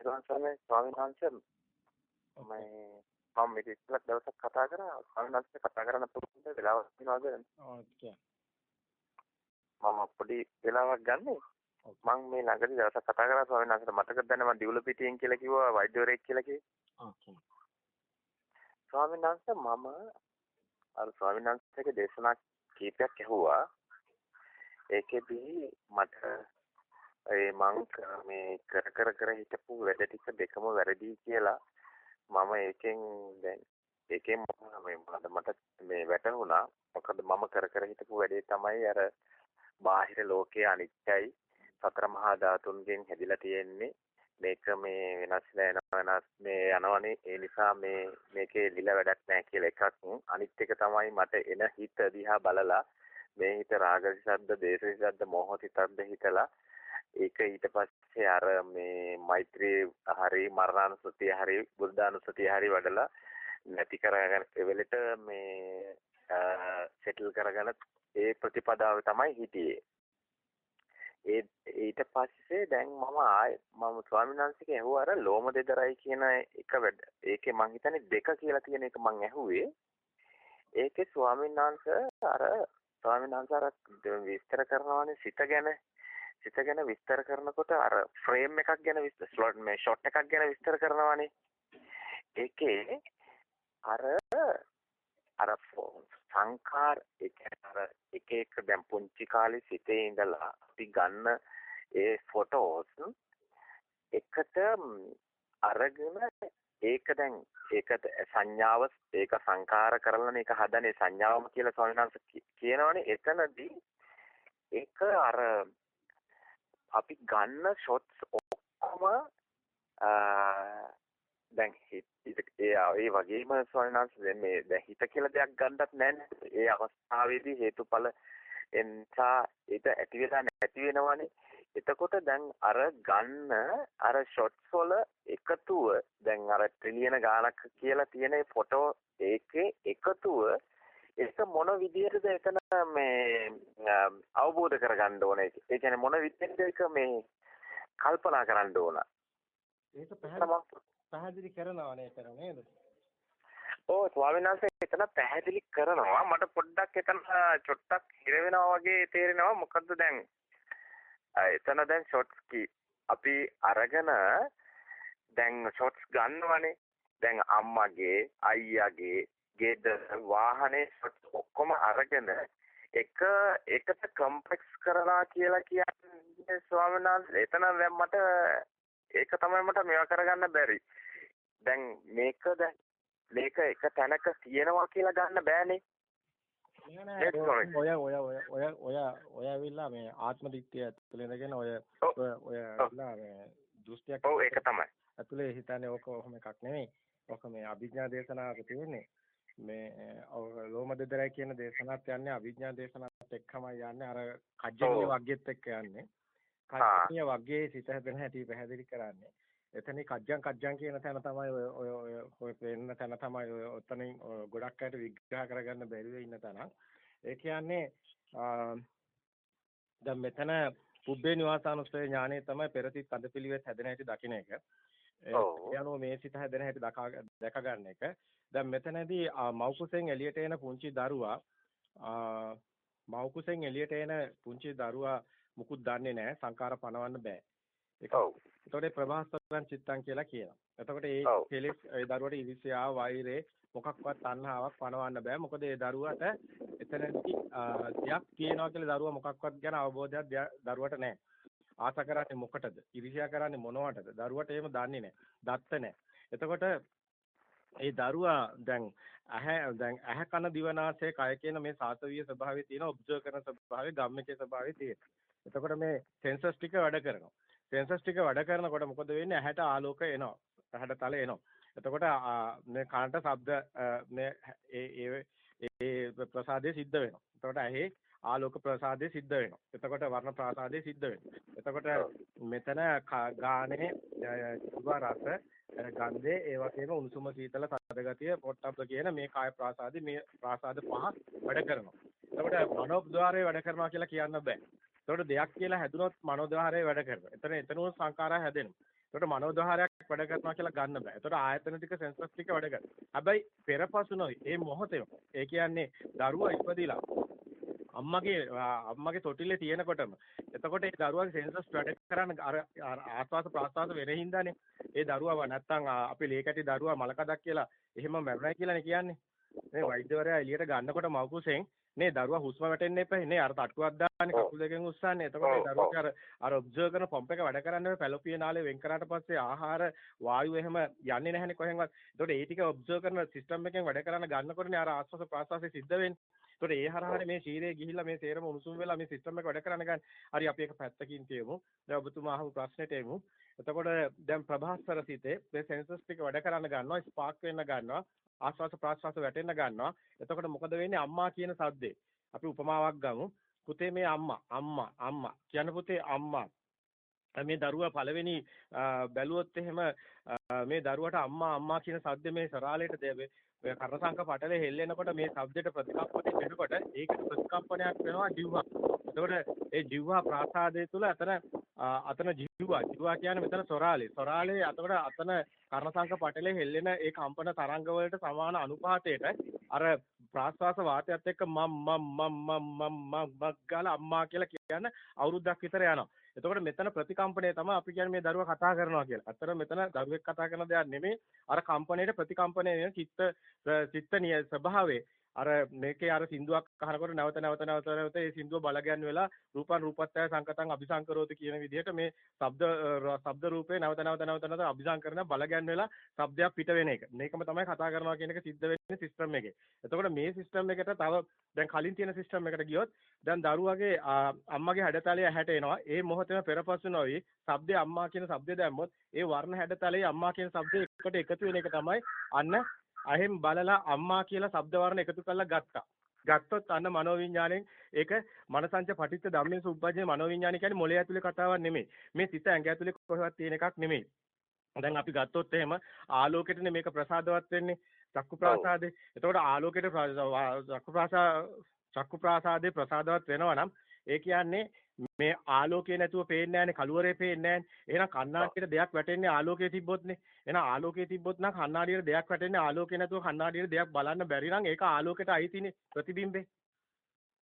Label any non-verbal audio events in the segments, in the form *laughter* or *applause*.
තෙරුවන් සරණයි ස්වාමීන් වහන්සේ මම මම මේක ඉස්සෙල්ලා දවසක් කතා කරා. ස්වාමීන් වහන්සේ කතා කරන්න පුළුවන් වෙලාවක් තියනවාද? මම පොඩි වෙලාවක් ගන්නෙ. මම මේ ළඟදී දවසක් කතා කරා ස්වාමීන් වහන්සේට මතකද දැන මම දිවුල පිටියෙන් කියලා කිව්වා වෛද්‍යවරයෙක් කියලා කිව්වේ. ස්වාමීන් වහන්සේ මම අර ස්වාමීන් වහන්සේගේ දේශනා කීපයක් ඇහුවා. ඒකෙදී මට ඒ මං මේ කර කර කර හිටපු වැඩ ටික දෙකම වැරදි කියලා මම ඒකෙන් දැන් ඒකෙන් මේ මට මේ වැටහුණා. මොකද මම කර කර හිටපු වැඩේ තමයි අර බාහිර ලෝකයේ අනිත්‍යයි. සතර මහා ධාතුන්ගෙන් හැදිලා තියෙන්නේ. මේක මේ වෙනස් වෙනස් මේ යනවනේ. ඒ නිසා මේ මේකේ ලිල වැඩක් නැහැ කියලා එකක්. අනිත් එක තමයි මට එන හිත දිහා බලලා මේ හිත රාග විසද්ද දේශ විසද්ද මෝහ විසද්ද හිතලා ඒක ඊට පස්සේ අර මේ මෛත්‍රී හරි මරණානුසතිය හරි බුද්ධානුසතිය හරි වඩලා නැති කරගෙන එවෙලට මේ සෙටල් කරගෙන ඒ ප්‍රතිපදාව තමයි හිටියේ. ඒ ඊට පස්සේ දැන් මම ආයේ මම ස්වාමීන් වහන්සේගෙන් ඇහුවා අර ලෝම දෙදරයි කියන එක වැඩ. ඒකේ මං හිතන්නේ දෙක කියලා කියන එක මං ඇහුවේ. ඒකේ ස්වාමීන් වහන්සේ අර ස්වාමීන් වහන්සේ අර විස්තර කරනවානේ සිත ගැන සිත ගැන විස්තර කරනකොට අර ෆ්‍රේම් එකක් ගැන විස්තර මේ ෂොට් එකක් ගැන විස්තර කරනවානේ. ඒකේ අර අර සංඛාර අර එක එක දැන් පුංචි කාලේ සිතේ ඉඳලා අපි ගන්න ඒ ෆොටෝස් එකට අරගෙන ඒක දැන් ඒක සංඥාව ඒක සංකාර කරලානේ ඒක හදන්නේ සංඥාවම කියලා ස්වාමීන් වහන්සේ කියනවනේ එතනදී ඒක අර අපි ගන්න ෂොට්ස් ඔක්කොම දැන් ඒ ඒ වගේම ස්වර්ණාංශ මේ දැන් හිත කියලා දෙයක් ගන්නත් නැහැ ඒ අවස්ථාවේදී හේතුඵල එන්සා ඒක ඇති වෙලා නැති වෙනවනේ. එතකොට දැන් අර ගන්න අර ෂොට්ස් වල එකතුව දැන් අර ට්‍රිලියන ගානක් කියලා තියෙන ෆොටෝ ඒකේ එකතුව ඒක මොන විදිහටද එතන මේ අවබෝධ කරගන්න ඕනේ. ඒ කියන්නේ මොන විදිහටද ඒක මේ කල්පනා කරන්න ඕන. ඒක පැහැදිලි කරනවා නේද නේද? ඔව් ස්වාමීන් වහන්සේ එතන පැහැදිලි කරනවා. මට පොඩ්ඩක් එතන චොට්ටක් හිර වෙනවා වගේ තේරෙනවා. මොකද්ද දැන් එතන දැන් ෂොට්ස් කි අපි අරගෙන දැන් ෂොට්ස් ගන්නවනේ. දැන් අම්මගේ අයියාගේ ගෙදර වාහනේ ඔක්කොම අරගෙන එක එකට කම්ප්ලෙක්ස් කරලා කියලා කියන්නේ ස්වාමීන් වහන්සේ එතන දැන් මට ඒක තමයි මට මේවා කරගන්න බැරි. දැන් මේක දැන් මේක එක තැනක තියෙනවා කියලා ගන්න බෑනේ. ඔය ඔය ඔය ඔය ඔය ඔය ඇවිල්ලා මේ ආත්ම දිට්ඨිය ඇතුළේ ඉඳගෙන ඔය ඔය ඇවිල්ලා මේ දෘෂ්ටියක් ඔව් ඒක තමයි. ඇතුළේ හිතන්නේ ඕක ඔහොම එකක් නෙමෙයි. ඕක මේ අභිඥා දේශනාවක තියෙන්නේ. මේ ලෝම දෙදරයි කියන දේශනාවත් යන්නේ අවිඥා දේශනාවත් එක්කමයි යන්නේ අර කජ්ජනීය වග්ගෙත් එක්ක යන්නේ. කජ්ජනීය වග්ගේ සිත හැදෙන හැටි පැහැදිලි කරන්නේ. එතන කජ්ජන් කජ්ජන් කියන තැන තමයි ඔය ඔය ඔය පෙන්න තැන තමයි ඔය ඔතනින් ගොඩක් අයට විග්‍රහ කරගන්න බැරිව ඉන්න තැන. ඒ කියන්නේ දැන් මෙතන පුබ්බේ නිවාසානුස්සය ඥානෙ තමයි පෙරසිට අදපිලිවෙත් හැදෙන හැටි දකින්න එක. ඒ අනුව මේ සිත හැදෙන හැටි දැක ගන්න එක. දැන් මෙතනදී මව්කුසෙන් එළියට එන පුංචි දරුවා මව්කුසෙන් එළියට එන පුංචි දරුවා මුකුත් දන්නේ නැහැ සංකාර පනවන්න බෑ. ඒක. එතකොට ප්‍රභාස්වරං චිත්තං කියලා කියනවා. එතකොට ඒ කෙලෙස් ඒ දරුවට ඉරිසියාව වෛරේ මොකක්වත් තණ්හාවක් පනවන්න බෑ. මොකද ඒ දරුවට එතනදී දෙයක් තියෙනවා කියලා දරුවා මොකක්වත් ගැන අවබෝධයක් දරුවට නැහැ. ආස කරන්නේ මොකටද? ඉරිසියා කරන්නේ මොනවටද? දරුවට එහෙම දන්නේ නැහැ. දත්ත නැහැ. එතකොට ඒ දරුවා දැන් ඇහැ දැන් ඇහැ කන දිවනාසය කය කියන මේ සාසවීය ස්වභාවයේ තියෙන ඔබ්සර්ව් කරන ස්වභාවයේ ගම්මිකේ ස්වභාවයේ තියෙන. එතකොට මේ සෙන්සර්ස් ටික වැඩ කරනවා. සෙන්සර්ස් ටික වැඩ කරනකොට මොකද වෙන්නේ? ඇහැට ආලෝක එනවා. ඇහැට තල එනවා. එතකොට මේ කනට ශබ්ද මේ ඒ ඒ ප්‍රසාදේ සිද්ධ වෙනවා. එතකොට ඇහි ආලෝක ප්‍රසාදේ සිද්ධ වෙනවා. එතකොට වර්ණ ප්‍රසාදේ සිද්ධ වෙනවා. එතකොට මෙතන ගානේ සුභ රස ගන්ධේ ඒ වගේම උණුසුම සීතල සදගතිය පොට්ටබ්බ කියන මේ කාය ප්‍රාසාදේ මේ ප්‍රාසාද පහ වැඩ කරනවා. එතකොට මනෝද්වාරයේ වැඩ කරනවා කියලා කියන්න බෑ. එතකොට දෙයක් කියලා හැදුනොත් මනෝද්වාරය වැඩ කරනවා. එතන එතනෝ සංඛාරය හැදෙනවා. එතකොට මනෝද්වාරයක් වැඩ කරනවා කියලා ගන්න බෑ. එතකොට ආයතන ටික සෙන්සස් ටික වැඩ කරනවා. හැබැයි පෙරපසු නොයි. ඒ මොහොතේම. ඒ කියන්නේ දරුවා ඉපදිලා අම්මගේ අම්මගේ තොටිල්ලේ තියෙනකොටම. එතකොට ඒ දරුවාගේ සෙන්සස් වැඩ කරන්න අර ආස්වාස ප්‍රාස්වාස වෙන හින්දානේ ඒ දරුවා නැත්තම් අපි ලේකැටි දරුවා මලකඩක් කියලා එහෙම මැරුණා කියලානේ කියන්නේ. මේ වෛද්‍යවරයා එළියට ගන්නකොට මව්කුසෙන් නේ දරුවා හුස්ම වැටෙන්න එපා. නේ අර තට්ටුවක් දාන්නේ කකුල් දෙකෙන් උස්සන්නේ. එතකොට දරුවාට අර අර ඔබ්සර්ව් කරන පම්ප් එක වැඩ කරන්නේ පැලොපිය නාලේ වෙන් කරාට පස්සේ ආහාර වායු එහෙම යන්නේ නැහැනේ කොහෙන්වත්. එතකොට ඒ ටික ඔබ්සර්ව් කරන සිස්ටම් එකෙන් වැඩ කරන්න ගන්නකොටනේ අර ආස්වාස ප්‍රාස්වාසය සිද්ධ වෙන්නේ ඒතකොට ඒ හරහානේ මේ ශීරයේ ගිහිල්ලා මේ සේරම උණුසුම් වෙලා මේ සිස්ටම් එක වැඩ කරන්න ගන්න. හරි අපි එක පැත්තකින් තියමු. දැන් ඔබතුමා අහපු ප්‍රශ්නෙට එමු. එතකොට දැන් ප්‍රභාස්වර සිතේ මේ සෙන්සස් ටික වැඩ කරන්න ගන්නවා, ස්පාර්ක් වෙන්න ගන්නවා, ආස්වාස ප්‍රාස්වාස වැටෙන්න ගන්නවා. එතකොට මොකද වෙන්නේ? අම්මා කියන සද්දේ. අපි උපමාවක් ගමු. පුතේ මේ අම්මා, අම්මා, අම්මා. කියන පුතේ අම්මා. මේ දරුවා පළවෙනි බැලුවොත් එහෙම මේ දරුවට අම්මා අම්මා කියන සද්ද මේ සරාලයට ඔය කර්ණසංක පටලේ හෙල්ලෙනකොට මේ શબ્දයට ප්‍රතිකම්පනය වෙනකොට ඒකට ප්‍රතිකම්පනයක් වෙනවා ජීවහා. එතකොට ඒ ජීවහා ප්‍රාසාදයේ තුල අතන අතන ජීවහා ජීවහා කියන්නේ මෙතන සොරාලේ. සොරාලේ අතකොට අතන කර්ණසංක පටලේ හෙල්ලෙන ඒ කම්පන තරංග වලට සමාන අනුපාතයට අර ප්‍රාශ්වාස වාතයත් එක්ක මම් මම් මම් මම් මම් මම් ගාලා අම්මා කියලා කියන අවුරුද්දක් විතර යනවා. එතකොට මෙතන ප්‍රතිකම්පණය තමයි අපි කියන්නේ මේ දරුවා කතා කරනවා කියලා. අතර මෙතන දරුවෙක් කතා කරන දෙයක් නෙමෙයි. අර කම්පණයට ප්‍රතිකම්පණය වෙන චිත්ත චිත්ත ස්වභාවය අර මේකේ අර සින්දුවක් අහනකොට නැවත නැවත නැවත නැවත ඒ සින්දුව බලගන්න වෙලා රූපං රූපත්‍ය සංකතං අபிසංකරෝති කියන විදිහට මේ ශබ්ද ශබ්ද රූපේ නැවත නැවත නැවත නැවත අபிසංකරන බලගන්න වෙලා ශබ්දයක් පිට වෙන එක. මේකම තමයි කතා කරනවා කියන එක සිද්ධ වෙන්නේ සිස්ටම් එකේ. එතකොට මේ සිස්ටම් එකට තව දැන් කලින් තියෙන සිස්ටම් එකට ගියොත් දැන් දරුවගේ අම්මගේ හැඩතලය ඇහැට එනවා. ඒ මොහොතේම පෙරපසු නොවි ශබ්දේ අම්මා කියන ශබ්දය දැම්මොත් ඒ වර්ණ හැඩතලයේ අම්මා කියන ශබ්දේ එකට එකතු වෙන එක තමයි අන්න අහෙන් බලලා අම්මා කියලා શબ્ද වර්ණ එකතු කරලා ගත්තා. ගත්තොත් අන්න මනෝවිඤ්ඤාණයෙන් ඒක මනසංච පටිච්ච ධම්මේ සුබ්බජේ මනෝවිඤ්ඤාණය කියන්නේ මොලේ ඇතුලේ කතාවක් නෙමෙයි. මේ සිත ඇඟ ඇතුලේ කොහෙවත් තියෙන එකක් නෙමෙයි. දැන් අපි ගත්තොත් එහෙම ආලෝකෙටනේ මේක ප්‍රසාදවත් වෙන්නේ. චක්කු ප්‍රාසාදේ. එතකොට ආලෝකෙට චක්කු ප්‍රාසා චක්කු ප්‍රාසාදේ ප්‍රසාදවත් වෙනවා නම් ඒ කියන්නේ මේ ආලෝකය නැතුව පේන්නේ නැහැනේ කළුවරේ පේන්නේ නැහැනේ. එහෙනම් කණ්ණාඩියට දෙයක් වැටෙන්නේ ආලෝකයේ තිබ්බොත්නේ. එහෙනම් ආලෝකයේ තිබ්බොත් නම් කණ්ණාඩියට දෙයක් වැටෙන්නේ ආලෝකය නැතුව කණ්ණාඩියට දෙයක් බලන්න බැරි නම් ඒක ආලෝකයට අයිතිනේ ප්‍රතිබිම්බේ.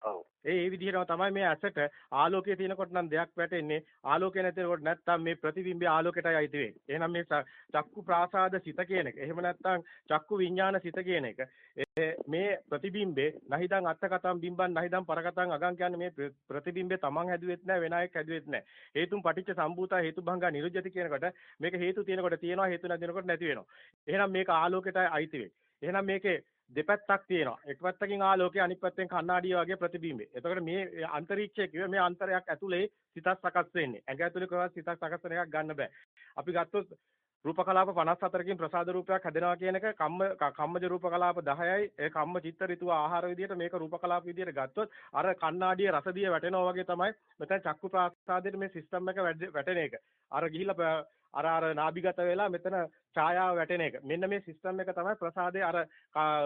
ඔව්. ඒ ඒ විදිහටම තමයි මේ ඇසට ආලෝකය තියෙනකොට නම් දෙයක් වැටෙන්නේ ආලෝකය නැතිකොට නැත්තම් මේ ප්‍රතිබිම්බය ආලෝකයටයි අයිති වෙන්නේ. එහෙනම් මේ චක්කු ප්‍රාසාද සිත කියන එක. එහෙම නැත්තම් චක්කු විඥාන සිත කියන එක. මේ ප්‍රතිබිම්බේ නහිදං අත්තකතම් බිම්බන් නහිදං පරකතම් අගං කියන්නේ මේ ප්‍රතිබිම්බේ තමන් හැදුවෙත් නැහැ වෙන අයෙක් හැදුවෙත් නැහැ. හේතුන් පටිච්ච සම්භූතා හේතුභංගා නිරුජ්‍යති කියනකොට මේක හේතු තියෙනකොට තියෙනවා හේතු නැතිනකොට නැති වෙනවා. එහෙනම් මේක ආලෝකයටයි අයිති වෙන්නේ. එහෙනම් මේකේ දෙපැත්තක් තියෙනවා. එක පැත්තකින් ආලෝකය අනිත් පැත්තෙන් කණ්ණාඩිය වගේ ප්‍රතිබිම්බය. එතකොට මේ අන්තරීක්ෂය කිව්වේ මේ අන්තරයක් ඇතුලේ සිතක් සකස් වෙන්නේ. ඇඟ ඇතුලේ කොහොමද සිතක් සකස් වෙන එකක් ගන්න බෑ. අපි ගත්තොත් රූප කලාප 54කින් ප්‍රසාද රූපයක් හැදෙනවා කියන එක කම්ම කම්මජ රූප කලාප 10යි ඒ කම්ම චිත්ත ඍතුව ආහාර විදියට මේක රූප කලාප විදියට ගත්තොත් අර කණ්ණාඩියේ රසදිය වැටෙනවා වගේ තමයි මෙතන චක්කු ප්‍රාසාදයේ මේ සිස්ටම් එක වැටෙන එක. අර ගිහිල්ලා අර අර නාභිගත වෙලා මෙතන ඡායාව වැටෙන එක. මෙන්න මේ සිස්ටම් එක තමයි ප්‍රසාදයේ අර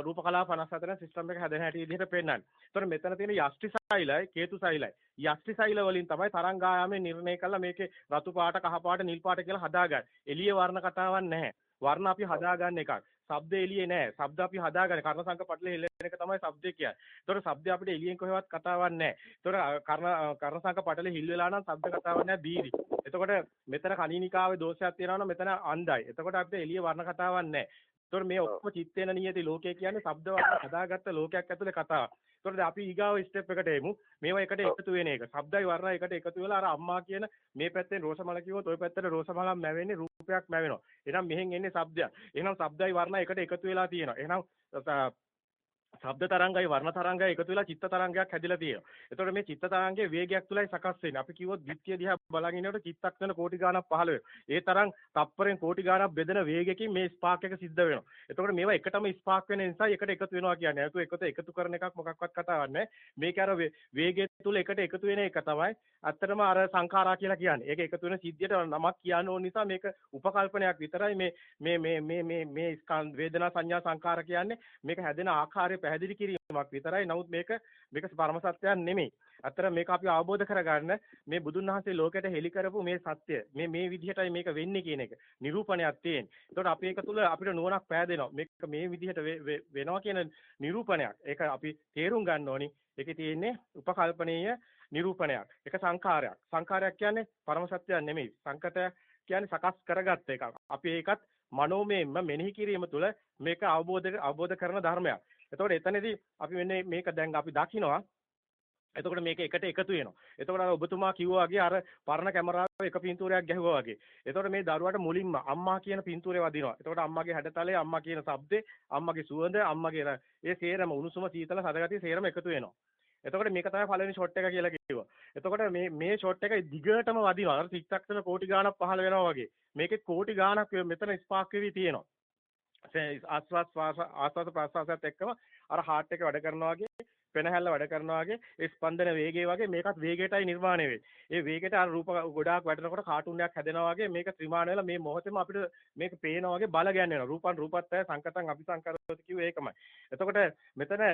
රූප කලාප 54 සිස්ටම් එක හැදෙන හැටි විදිහට පෙන්වන්නේ. ඒතර මෙතන තියෙන යෂ්ටි සෛලයි කේතු සෛලයි. යෂ්ටි සෛල වලින් තමයි තරංගායාමේ නිර්ණය කළා මේකේ රතු පාට කහ පාට නිල් පාට කියලා හදාගන්නේ. එළිය වර්ණ කතාවක් නැහැ. වර්ණ අපි හදාගන්න එකක්. ශබ්ද එළියේ නැහැ. ශබ්ද අපි හදාගන්නේ. කර්ණ සංක පටලේ හෙලෙන එක තමයි ශබ්දය කියන්නේ. ඒතකොට ශබ්ද අපිට එළියෙන් කොහෙවත් කතාවක් නැහැ. ඒතකොට කර්ණ කර්ණ සංක පටලේ හිල් වෙලා නම් ශබ්ද කතාවක් නැහැ බීරි. එතකොට මෙතන කණිනිකාවේ දෝෂයක් තියෙනවා නම් මෙතන අන්ධයි. එතකොට අපිට එළිය වර්ණ කතාවක් නැහැ. ඒතකොට මේ ඔක්කොම චිත්තේන නියති ලෝකය කියන්නේ ශබ්ද වර්ණ හදාගත්ත ලෝකයක් ඇතුලේ කතාවක්. ඒතකොට අපි ඊගාව ස්ටෙප් එකට එමු. මේවා එකට එකතු වෙන එක. ශබ්දයි වර්ණයි එකට එකතු වෙලා අර අම්මා කියන මේ පැත්තෙන් රෝසමල කිව්වොත් ওই පැත්තට රෝසමලක් මැවෙන්නේ රූපයක් මැවෙනවා. එහෙනම් මෙහෙන් එන්නේ ශබ්දයක්. එහෙනම් ශබ්දයි වර්ණයි එකට එකතු වෙලා තියෙනවා. එහෙනම් ශබ්ද තරංගයි වර්ණ තරංගයි එකතු වෙලා චිත්ත තරංගයක් හැදිලා තියෙනවා. එතකොට මේ චිත්ත තරංගයේ වේගයක් තුලයි සකස් වෙන්නේ. අපි කිව්වොත් ද්විත්‍ය දිහා බලන් ඉන්නකොට චිත්තක්ෂණ කෝටි ගාණක් පහළ වෙනවා. ඒ තරම් තප්පරෙන් කෝටි ගාණක් බෙදෙන වේගයකින් මේ ස්පාක් එක සිද්ධ වෙනවා. එතකොට මේවා එකටම ස්පාක් වෙන නිසා එකට එකතු වෙනවා කියන්නේ. ඒක එකතු එකතු කරන එකක් මොකක්වත් කතාවක් නැහැ. මේක අර වේගය තුල එකට එකතු වෙන එක තමයි ඇත්තටම අර සංඛාරා කියලා කියන්නේ. ඒක එකතු වෙන සිද්ධියට නමක් කියන්න ඕන නිසා මේක උපකල්පනයක් විතරයි මේ මේ මේ මේ මේ මේ වේදනා සංඥා සංඛාර කියන්නේ මේක හැදෙන ආකාරය ආකාරයේ පැහැදිලි කිරීමක් විතරයි. නමුත් මේක මේක පරම සත්‍යයක් නෙමෙයි. අතර මේක අපි අවබෝධ කරගන්න මේ බුදුන් වහන්සේ ලෝකයට හෙළි කරපු මේ සත්‍ය මේ මේ විදිහටයි මේක වෙන්නේ කියන එක නිරූපණයක් තියෙන. ඒකට අපි ඒක තුල අපිට නුවණක් පෑදෙනවා. මේක මේ විදිහට වෙනවා කියන නිරූපණයක්. ඒක අපි තේරුම් ගන්න ඕනි. ඒකේ තියෙන්නේ උපකල්පනීය නිරූපණයක්. ඒක සංඛාරයක්. සංඛාරයක් කියන්නේ පරම සත්‍යයක් නෙමෙයි. සංකතය කියන්නේ සකස් කරගත්ත එකක්. අපි ඒකත් මනෝමයෙන්ම මෙනෙහි කිරීම තුළ මේක අවබෝධ අවබෝධ කරන ධර්මයක්. එතකොට එතනදී අපි මෙන්න මේක දැන් අපි දකිනවා එතකොට මේක එකට එකතු වෙනවා. එතකොට අර ඔබතුමා කිව්වා වගේ අර පරණ කැමරාව එක පින්තූරයක් ගැහුවා වගේ. එතකොට මේ දරුවාට මුලින්ම අම්මා කියන පින්තූරේ වදිනවා. එතකොට අම්මාගේ හැඩතලේ අම්මා කියන શબ્දේ අම්මාගේ සුවඳ අම්මාගේ ඒ සේරම උණුසුම සීතල සදගතිය සේරම එකතු වෙනවා. එතකොට මේක තමයි පළවෙනි ෂොට් එක කියලා කිව්වා. එතකොට මේ මේ ෂොට් එක දිගටම වදිනවා. අර චිත්තක්ෂණ කෝටි ගාණක් පහළ වෙනවා වගේ. මේකේ කෝටි ගාණක් මෙතන ස්පාක් වෙවි තියෙනවා. ආස්වාස් ආස්වාද ප්‍රසවාසයත් එක්කම අර හાર્ට් එක වැඩ කරනවා වගේ පෙනහැල්ල වැඩ කරනවා වගේ ඒ ස්පන්දන වේගය වගේ මේකත් වේගයටයි නිර්මාණය වෙන්නේ. ඒ වේගයට අර රූප ගොඩාක් වැඩනකොට කාටුන් එකක් හැදෙනවා වගේ මේක ත්‍රිමාණ වෙලා මේ මොහොතේම අපිට මේක පේනවා වගේ බල ගැන්වෙනවා. රූපන් රූපත්තය සංකතං අபிසංකරෝති කිව්වේ ඒකමයි. එතකොට මෙතන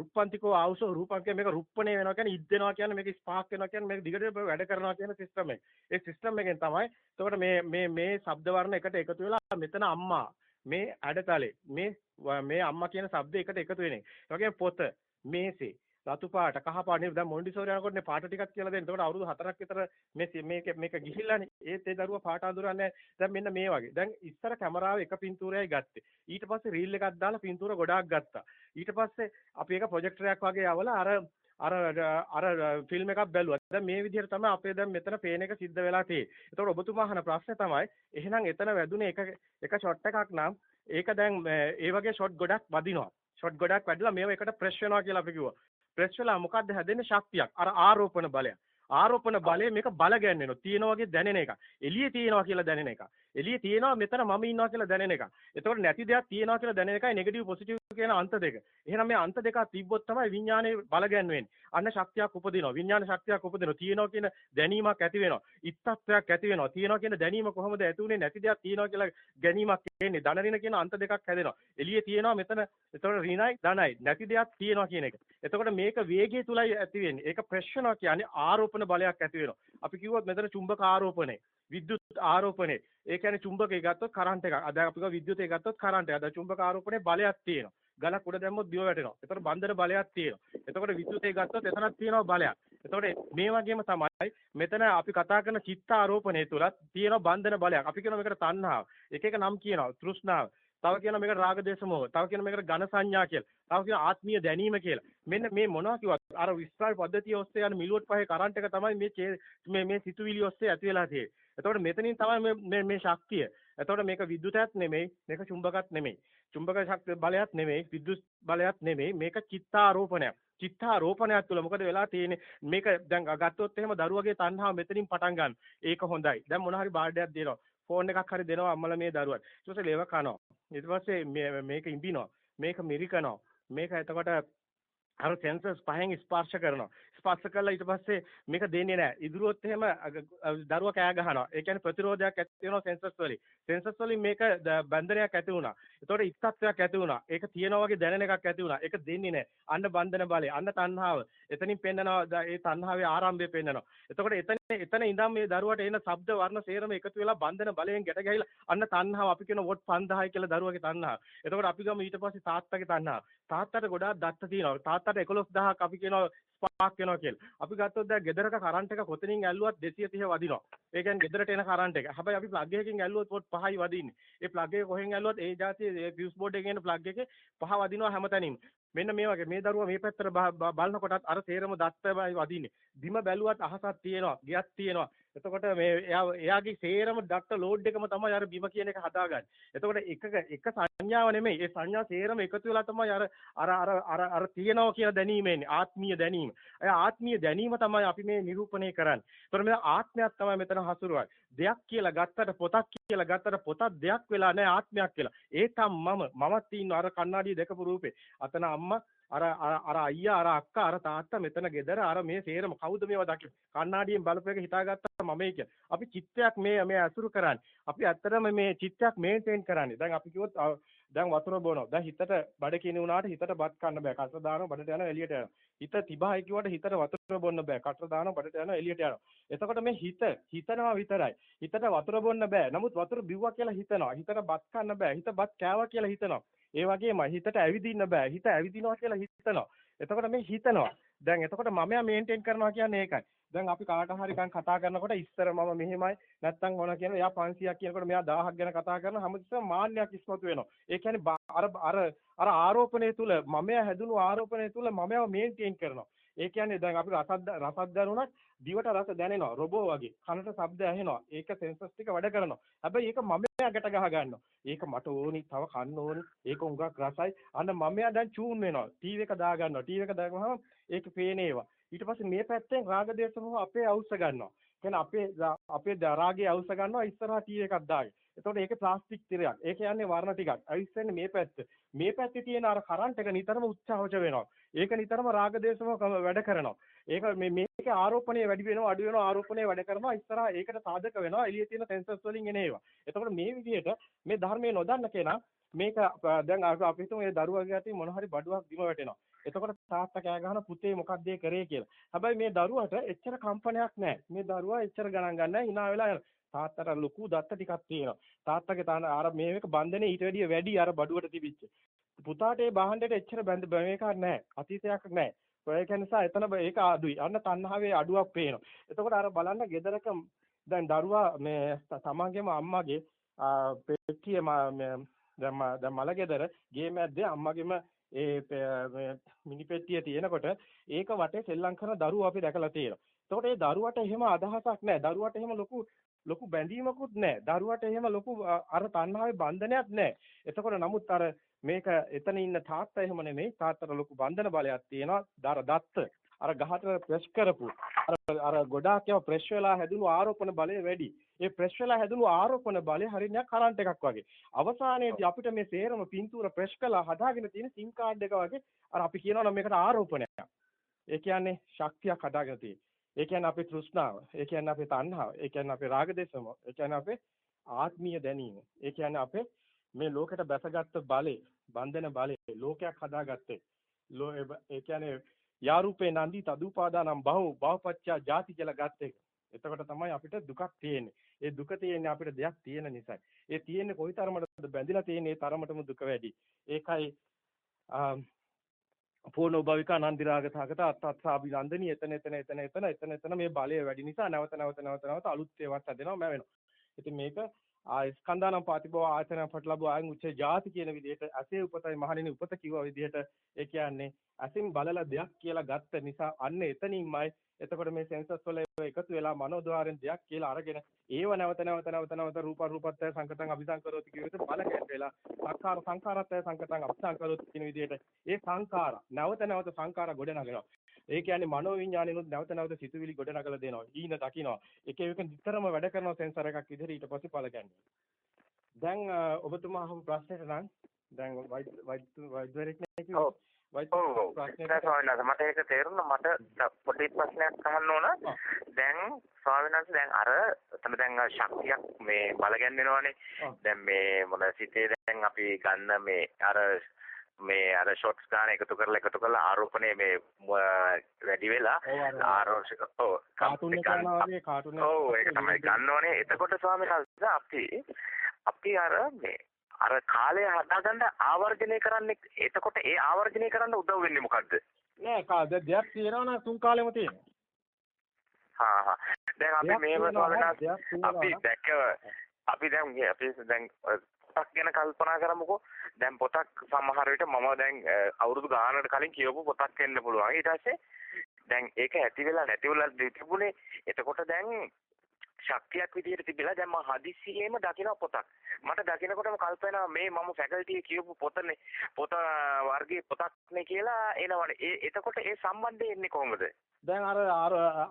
රුප්පන්තිකෝ ආවුසෝ රූපං කියන්නේ මේක රුප්පණේ වෙනවා කියන්නේ ඉද්දෙනවා කියන්නේ මේක ස්පාක් වෙනවා කියන්නේ මේක දිගට වැඩ කරනවා කියන සිස්ටම් එක. ඒ සිස්ටම් එකෙන් තමයි එතකොට මේ මේ මේ ශබ්ද වර්ණ එකට එකතු වෙලා මෙතන අම්මා මේ අඩතලේ මේ මේ අම්මා කියන શબ્ද එකට එකතු වෙන එක. ඒ වගේම පොත මේසේ රතු පාට කහ පාට නේ දැන් මොන්ඩිසෝරි යනකොටනේ පාට ටිකක් කියලා දෙන්න. එතකොට අවුරුදු 4ක් විතර මේ මේක මේක ගිහිල්ලානේ. ඒත් ඒ දරුවා පාට අඳුරන්නේ දැන් මෙන්න මේ වගේ. දැන් ඉස්සර කැමරාව එක පින්තූරයයි ගත්තේ. ඊට පස්සේ රීල් එකක් දාලා පින්තූර ගොඩාක් ගත්තා. ඊට පස්සේ අපි ඒක ප්‍රොජෙක්ටරයක් වගේ යවලා අර අර අර ෆිල්ම් එකක් බැලුවා. දැන් මේ විදිහට තමයි අපේ දැන් මෙතන පේන එක සිද්ධ වෙලා තියෙන්නේ. ඒතකොට ඔබතුමා අහන ප්‍රශ්නේ තමයි එහෙනම් එතන වැදුනේ එක එක ෂොට් එකක් නම් ඒක දැන් ඒ වගේ ෂොට් ගොඩක් වදිනවා. ෂොට් ගොඩක් වැඩිලා මේව එකට ප්‍රෙස් වෙනවා කියලා අපි කිව්වා. ප්‍රෙස් වෙලා මොකද්ද හැදෙන්නේ ශක්තියක්. අර ආරෝපණ බලය. ආරෝපණ බලය මේක බල ගැන්වෙනවා. තියෙනවා වගේ දැනෙන එක. එළියේ තියෙනවා කියලා දැනෙන එක. එළියේ තියෙනවා මෙතන මම ඉන්නවා කියලා දැනෙන එක. එතකොට නැති දෙයක් තියෙනවා කියලා දැනෙන එකයි නෙගටිව් පොසිටිව් කියන අන්ත දෙක. එහෙනම් මේ අන්ත දෙක තිබ්බොත් තමයි විඥානයේ බල ගැන්වෙන්නේ. අන්න ශක්තියක් උපදිනවා. විඥාන ශක්තියක් උපදිනවා. තියෙනවා කියන දැනීමක් ඇති වෙනවා. ඉත්තත්වයක් ඇති වෙනවා. තියෙනවා කියන දැනීම කොහොමද ඇති උනේ නැති දෙයක් තියෙනවා කියලා ගැනීමක් එන්නේ. ධන රින කියන අන්ත දෙකක් හැදෙනවා. එළියේ තියෙනවා මෙතන එතකොට රිනයි ධනයි නැති දෙයක් තියෙනවා කියන එක. එතකොට මේක වේගය තුලයි ඇති වෙන්නේ. ඒක ප්‍රශ්නවා කියන්නේ ආරෝපණ බලයක් ඇති වෙනවා. අපි කිව්වොත් මෙතන චුම්බක ආරෝපණය. විද්‍යුත් ආරෝපණය. ඒ කියන්නේ චුම්බකය ගත්තොත් කරන්ට් එකක්. අද අපි කිව්වා විද්‍යුතය ගත්තොත් කරන්ට් එක. අද චුම්බක ආරෝපණය බලයක් තියෙනවා. ගලක් උඩ දැම්මොත් දිව වැටෙනවා. එතකොට බන්ධන බලයක් තියෙනවා. එතකොට විද්‍යුතය ගත්තොත් එතනක් තියෙනවා බලයක්. එතකොට මේ වගේම තමයි මෙතන අපි කතා කරන චිත්ත ආරෝපණය තුලත් තියෙනවා බන්ධන බලයක්. අපි කියනවා මේකට තණ්හාව. එක එක නම් කියනවා. තෘෂ්ණාව. තව කියනවා මේකට රාග දේශ මොහ. තව කියනවා මේකට ඝන සංඥා කියලා. තව කියනවා ආත්මීය දැනීම කියලා. මෙන්න මේ මොනවා කිව්වත් අර විස්තර පද්ධතිය ඔස්සේ යන මිලුවට් පහේ කරන්ට් එක තමයි මේ මේ මේ සිතුවිලි ඔස්සේ ඇති වෙලා තියෙන්නේ. එතකොට මෙතනින් තමයි මේ මේ ශක්තිය. එතකොට මේක විද්‍යුතයක් නෙමෙයි, මේක චුම්බකත් නෙමෙයි. චුම්බක ශක්තිය බලයක් නෙමෙයි, විද්‍යුත් බලයක් නෙමෙයි. මේක චිත්තාරෝපණයක්. චිත්තාරෝපණයක් තුළ මොකද වෙලා තියෙන්නේ? මේක දැන් ගත්තොත් එහෙම දරුවගේ තණ්හාව මෙතනින් පටන් ගන්න. ඒක හොඳයි. දැන් මොන හරි බාඩයක් දෙනවා. ෆෝන් එකක් හරි දෙනවා අම්මලා මේ දරුවට. ඊට පස්සේ ලේව කනවා. ඊට පස්සේ මේක ඉඹිනවා. මේක මිරිකනවා. මේක එතකොට අර සෙන්සර්ස් පහෙන් ස්පර්ශ කරනවා. ස්පර්ශ කළා ඊට පස්සේ මේක දෙන්නේ නැහැ. ඉදිරියොත් එහෙම දරුවා කෑ ගහනවා. ඒ කියන්නේ ප්‍රතිරෝධයක් ඇති වෙනවා සෙන්සර්ස් වලින්. සෙන්සර්ස් වලින් මේක බන්ධනයක් ඇති වුණා. ඒතකොට ඉස්සත්වයක් ඇති වුණා. ඒක තියෙනවා වගේ දැනෙන එකක් ඇති වුණා. ඒක දෙන්නේ නැහැ. අන්න බන්ධන බලය, අන්න තණ්හාව. එතනින් පෙන්නනවා ඒ තණ්හාවේ ආරම්භය පෙන්නනවා. එතකොට එතන එතන ඉඳන් මේ දරුවට එන ශබ්ද වර්ණ සේරම එකතු වෙලා බන්ධන බලයෙන් ගැට ගැහිලා අන්න තණ්හාව අපි කියන වොට් 5000 කියලා දරුවගේ තණ්හාව. එතකොට අපි ගමු ඊට පස්සේ තාත්තගේ තණ්හාව. තාත්තට ගොඩාක් දත්ත තියෙනවා. තාත්තට 11000ක් අපි කියනවා ස්පාක් වෙනවා කියලා. අපි ගත්තොත් දැන් ගෙදරක කරන්ට් එක කොතනින් ඇල්ලුවත් 230 වදිනවා. ඒ කියන්නේ ගෙදරට එන කරන්ට් එක. හැබැයි අපි ප්ලග් එකකින් ඇල්ලුවොත් පොත් පහයි වදින්නේ. ඒ ප්ලග් එක කොහෙන් ඇල්ලුවත් ඒ જાතියේ ෆියුස් බෝඩ් එකේ එන ප්ලග් එකේ පහ වදිනවා හැමතැනින්ම. මෙන්න මේ වගේ මේ දරුවා මේ පැත්තට බලනකොටත් අර තේරම දත්තමයි වදින්නේ. බිම බැලුවත් අහසක් තියෙනවා, ගියක් තියෙනවා. එතකොට මේ එයා එයාගේ සේරම ඩක්ට ලෝඩ් එකම තමයි අර බිම කියන එක හදාගන්නේ. එතකොට එකක එක සංඥාව නෙමෙයි. ඒ සංඥා සේරම එකතු වෙලා තමයි අර අර අර අර අර තියෙනවා කියන දැනීම එන්නේ. ආත්මීය දැනීම. ඒ ආත්මීය දැනීම තමයි අපි මේ නිරූපණය කරන්නේ. එතකොට මේ ආත්මයක් තමයි මෙතන හසුරුවන්නේ. දෙයක් කියලා ගත්තට පොතක් කියලා ගත්තට පොතක් දෙයක් වෙලා නැහැ ආත්මයක් කියලා. ඒ තම මම මමත් ඉන්න අර කණ්ණාඩිය දැකපු රූපේ. අතන අම්මා අර අර අයියා අර අක්කා අර තාත්තා මෙතන ගෙදර අර මේ සේරම කවුද මේවා දකින්නේ කණ්ණාඩියෙන් බලපෑක හිතාගත්තා මම ඒක අපි චිත්තයක් මේ මේ අසුරු කරන්නේ අපි ඇත්තටම මේ චිත්තයක් මේන්ටේන් කරන්නේ දැන් අපි කිව්වොත් දැන් වතුර බොනවා. දැන් හිතට බඩ කිනි වුණාට හිතට බත් කන්න බෑ. කට දානවා බඩට යනවා එළියට යනවා. හිත තිබහයි කිව්වට හිතට වතුර බොන්න බෑ. කට දානවා බඩට යනවා එළියට යනවා. එතකොට මේ හිත හිතනවා විතරයි. හිතට වතුර බොන්න බෑ. නමුත් වතුර බිව්වා කියලා හිතනවා. හිතට බත් කන්න බෑ. හිත බත් කෑවා කියලා හිතනවා. ඒ වගේමයි හිතට ඇවිදින්න බෑ. හිත ඇවිදිනවා කියලා හිතනවා. එතකොට මේ හිතනවා. දැන් එතකොට මමයා මේන්ටේන් කරනවා කියන්නේ ඒකයි. දැන් අපි කාට හරි කන් කතා කරනකොට ඉස්සර මම මෙහෙමයි නැත්තම් මොන කියන එයා 500ක් කියනකොට මෙයා 1000ක් ගැන කතා කරන හැමතිස්සෙම මාන්නයක් ඉස්මතු වෙනවා. ඒ කියන්නේ අර අර අර ආරෝපණය තුල මමයා හැදුණු ආරෝපණය තුල මමයාව මේන්ටේන් කරනවා. ඒ කියන්නේ දැන් අපි රසත් රසත් දැනුණත් දිවට රස දැනෙනවා රොබෝ වගේ. කනට ශබ්ද ඇහෙනවා. ඒක සෙන්සර්ස් ටික වැඩ කරනවා. හැබැයි ඒක මමයා ගැට ගහ ගන්නවා. ඒක මට ඕනි, තව කන්න ඕනි. ඒක උඟක් රසයි. අන්න මමයා දැන් චූන් වෙනවා. ටීවී එක දා ගන්නවා. ටීවී එක දාගමම ඒක පේනේවා. ඊට පස්සේ මේ පැත්තෙන් රාග දේශ මොහ අපේ අවශ්‍ය ගන්නවා. කියන්නේ අපේ අපේ රාගයේ අවශ්‍ය ගන්නවා ඉස්සරහා ටීවී එකක් දාගෙන. එතකොට ඒකේ ප්ලාස්ටික් තිරයක්. ඒ කියන්නේ වර්ණ ටිකක්. අවිස්සන්නේ මේ පැත්ත. මේ පැත්තේ තියෙන අර කරන්ට් එක නිතරම උච්චාවච වෙනවා. ඒක නිතරම රාග දේශම වැඩ කරනවා. ඒක මේ මේකේ ආරෝපණය වැඩි වෙනවා අඩු වෙනවා ආරෝපණය වැඩ කරනවා ඉස්සරහා ඒකට සාධක වෙනවා එළියේ තියෙන සෙන්සර්ස් වලින් එන ඒවා. එතකොට මේ විදිහට මේ ධර්මයේ නොදන්න කෙනා මේක දැන් අපි හිතමු මේ දරුවාගේ අතින් මොන හරි බඩුවක් බිම වැටෙනවා. එතකොට තාත්තා කෑ ගහන පුතේ මොකක්ද ඒ කරේ කියලා. හැබැයි මේ දරුවට එච්චර කම්පනයක් නැහැ. මේ දරුවා එච්චර ගණන් ගන්නෑ hina වෙලා යනවා. තාත්තට ලොකු දත්ත ටිකක් තියෙනවා. තාත්තගේ තාන අර මේක බන්ධනේ ඊට වැඩිය වැඩි අර බඩුවට තිබිච්ච. පුතාට ඒ බාහන්ඩේට එච්චර බැඳ මේකක් නැහැ. අතීතයක් නැහැ. ඒක නිසා එතන ඒක අඩුයි. අන්න තණ්හාවේ අඩුවක් පේනවා. එතකොට අර බලන්න ගෙදරක දැන් දරුවා මේ තමන්ගේම අම්මගේ පෙට්ටිය දැන් දැන් මල ගෙදර ගේ මැද්දේ අම්මගේම ඒ මිනි පෙට්ටිය තියෙනකොට ඒක වටේ සෙල්ලම් කරන දරුවෝ අපි දැකලා තියෙනවා. එතකොට ඒ දරුවට එහෙම අදහසක් නැහැ. දරුවට එහෙම ලොකු ලොකු බැඳීමකුත් නැහැ. දරුවට එහෙම ලොකු අර තණ්හාවේ බන්ධනයක් නැහැ. එතකොට නමුත් අර මේක එතන ඉන්න තාත්තා එහෙම නෙමෙයි. තාත්තට ලොකු බන්ධන බලයක් තියෙනවා. දර දත්ත. අර ගහට ප්‍රෙස් කරපු අර අර ගොඩාක් ඒවා ප්‍රෙස් වෙලා හැදුණු ආරෝපණ බලය වැඩි. ඒ ප්‍රෙස් වෙලා හැදුණු ආරෝපණ බලය හරියට කරන්ට් එකක් වගේ. අවසානයේදී අපිට මේ සේරම පින්තූර ප්‍රෙස් කළා හදාගෙන තියෙන සිම් කාඩ් එක වගේ අර අපි කියනවා නම් මේකට ආරෝපණයක්. ඒ කියන්නේ ශක්තියක් හදාගෙන තියෙන. ඒ කියන්නේ අපේ තෘෂ්ණාව. ඒ කියන්නේ අපේ තණ්හාව. ඒ කියන්නේ අපේ රාගදේශම. ඒ කියන්නේ අපේ ආත්මීය දැනීම. ඒ කියන්නේ අපේ මේ ලෝකෙට බැසගත්තු බලේ, බන්ධන බලේ, ලෝකයක් හදාගත්තේ. ඒ කියන්නේ යාරූපේ නන්දි තදුපාදානම් බහු බහපච්චා ಜಾති කියලා ගත්ත එක. එතකොට තමයි අපිට දුකක් තියෙන්නේ. ඒ දුක තියෙන්නේ අපිට දෙයක් තියෙන නිසායි. ඒ තියෙන්නේ කොයි තරමටද බැඳිලා තියෙන්නේ ඒ තරමටම දුක වැඩි. ඒකයි පූර්ණ භවික අනන්දිරාග සහගත අත්ත්සාබි නන්දනි එතන එතන එතන එතන එතන එතන මේ බලය වැඩි නිසා නැවත නැවත නැවත නැවත අලුත් ඒවාත් හැදෙනවා මැවෙනවා. ඉතින් මේක ස්කන්ධානම් පාතිබව ආයතන පටලබව ආයන් උච්චේ ಜಾති කියන විදිහට ඇසේ උපතයි මහණෙනි උපත කිව්වා විදිහට ඒ කියන්නේ ඇසින් බලලා දෙයක් කියලා ගත්ත නිසා අන්න එතනින්මයි. එතකොට මේ සෙන්සස් වල එකතු වෙලා මනෝද්වාරයෙන් දෙයක් කියලා අරගෙන ඒව නැවත නැවත නැවත නැවත රූප රූපත්‍ය සංකතං අபிසංකරෝති කියන විදිහට බල ගැටෙලා සංඛාර සංඛාරත්‍ය සංකතං අபிසංකරෝති කියන විදිහට ඒ සංඛාර නැවත නැවත සංඛාර ගොඩනගනවා. ඒ කියන්නේ මනෝ විඥානිනුත් නැවත නැවත සිතුවිලි ගොඩ නගලා දෙනවා ඊන දකින්නවා එක එක නිතරම වැඩ කරන සෙන්සර් එකක් විදිහට ඊට පස්සේ පළ ගන්නවා දැන් ඔබතුමා අහපු ප්‍රශ්නෙට නම් දැන් වෛද්‍යවරයෙක් නේ කිව්වා. මට ඒක තේරුණා. මට පොඩි ප්‍රශ්නයක් අහන්න ඕන. දැන් ස්වාමීන් වහන්සේ දැන් අර එතන දැන් ශක්තියක් මේ බල ගැන්වෙනවානේ. දැන් මේ මොන සිතේ දැන් අපි ගන්න මේ අර මේ අර ෂොට්ස් ගන්න එකතු කරලා එකතු කරලා ආරෝපණය මේ වැඩි වෙලා ආරෝපක ඔව් කාටුන් එක කරනවා වගේ කාටුන් ඔව් ඒක තමයි ගන්නෝනේ එතකොට ස්වාමීන් වහන්සේ අපි අපි අර මේ අර කාලය හදාගන්න ආවර්ජනය කරන්නේ එතකොට ඒ ආවර්ජනය කරන්න උදව් වෙන්නේ මොකද්ද? නෑ කාද දෙයක් තියෙනවා නම් තුන් කාලෙම තියෙනවා. හා හා. දැන් අපි මේව අපි දැක්ක අපි දැන් අපි දැන් පොතක් ගැන කල්පනා කරමුකෝ. දැන් පොතක් සමහර විට මම දැන් අවුරුදු ගානකට කලින් කියවපු පොතක් වෙන්න පුළුවන්. ඊට පස්සේ දැන් ඒක ඇති වෙලා නැති වෙලා තිබුණේ. එතකොට දැන් ශක්තියක් විදිහට තිබිලා දැන් මම හදිස්සියෙම දකින පොතක්. මට දකිනකොටම කල්පනා මේ මම ෆැකල්ටි කියවපු පොතනේ පොත වර්ගයේ පොතක්නේ කියලා එනවනේ. ඒ එතකොට ඒ සම්බන්ධය එන්නේ කොහොමද? දැන් අර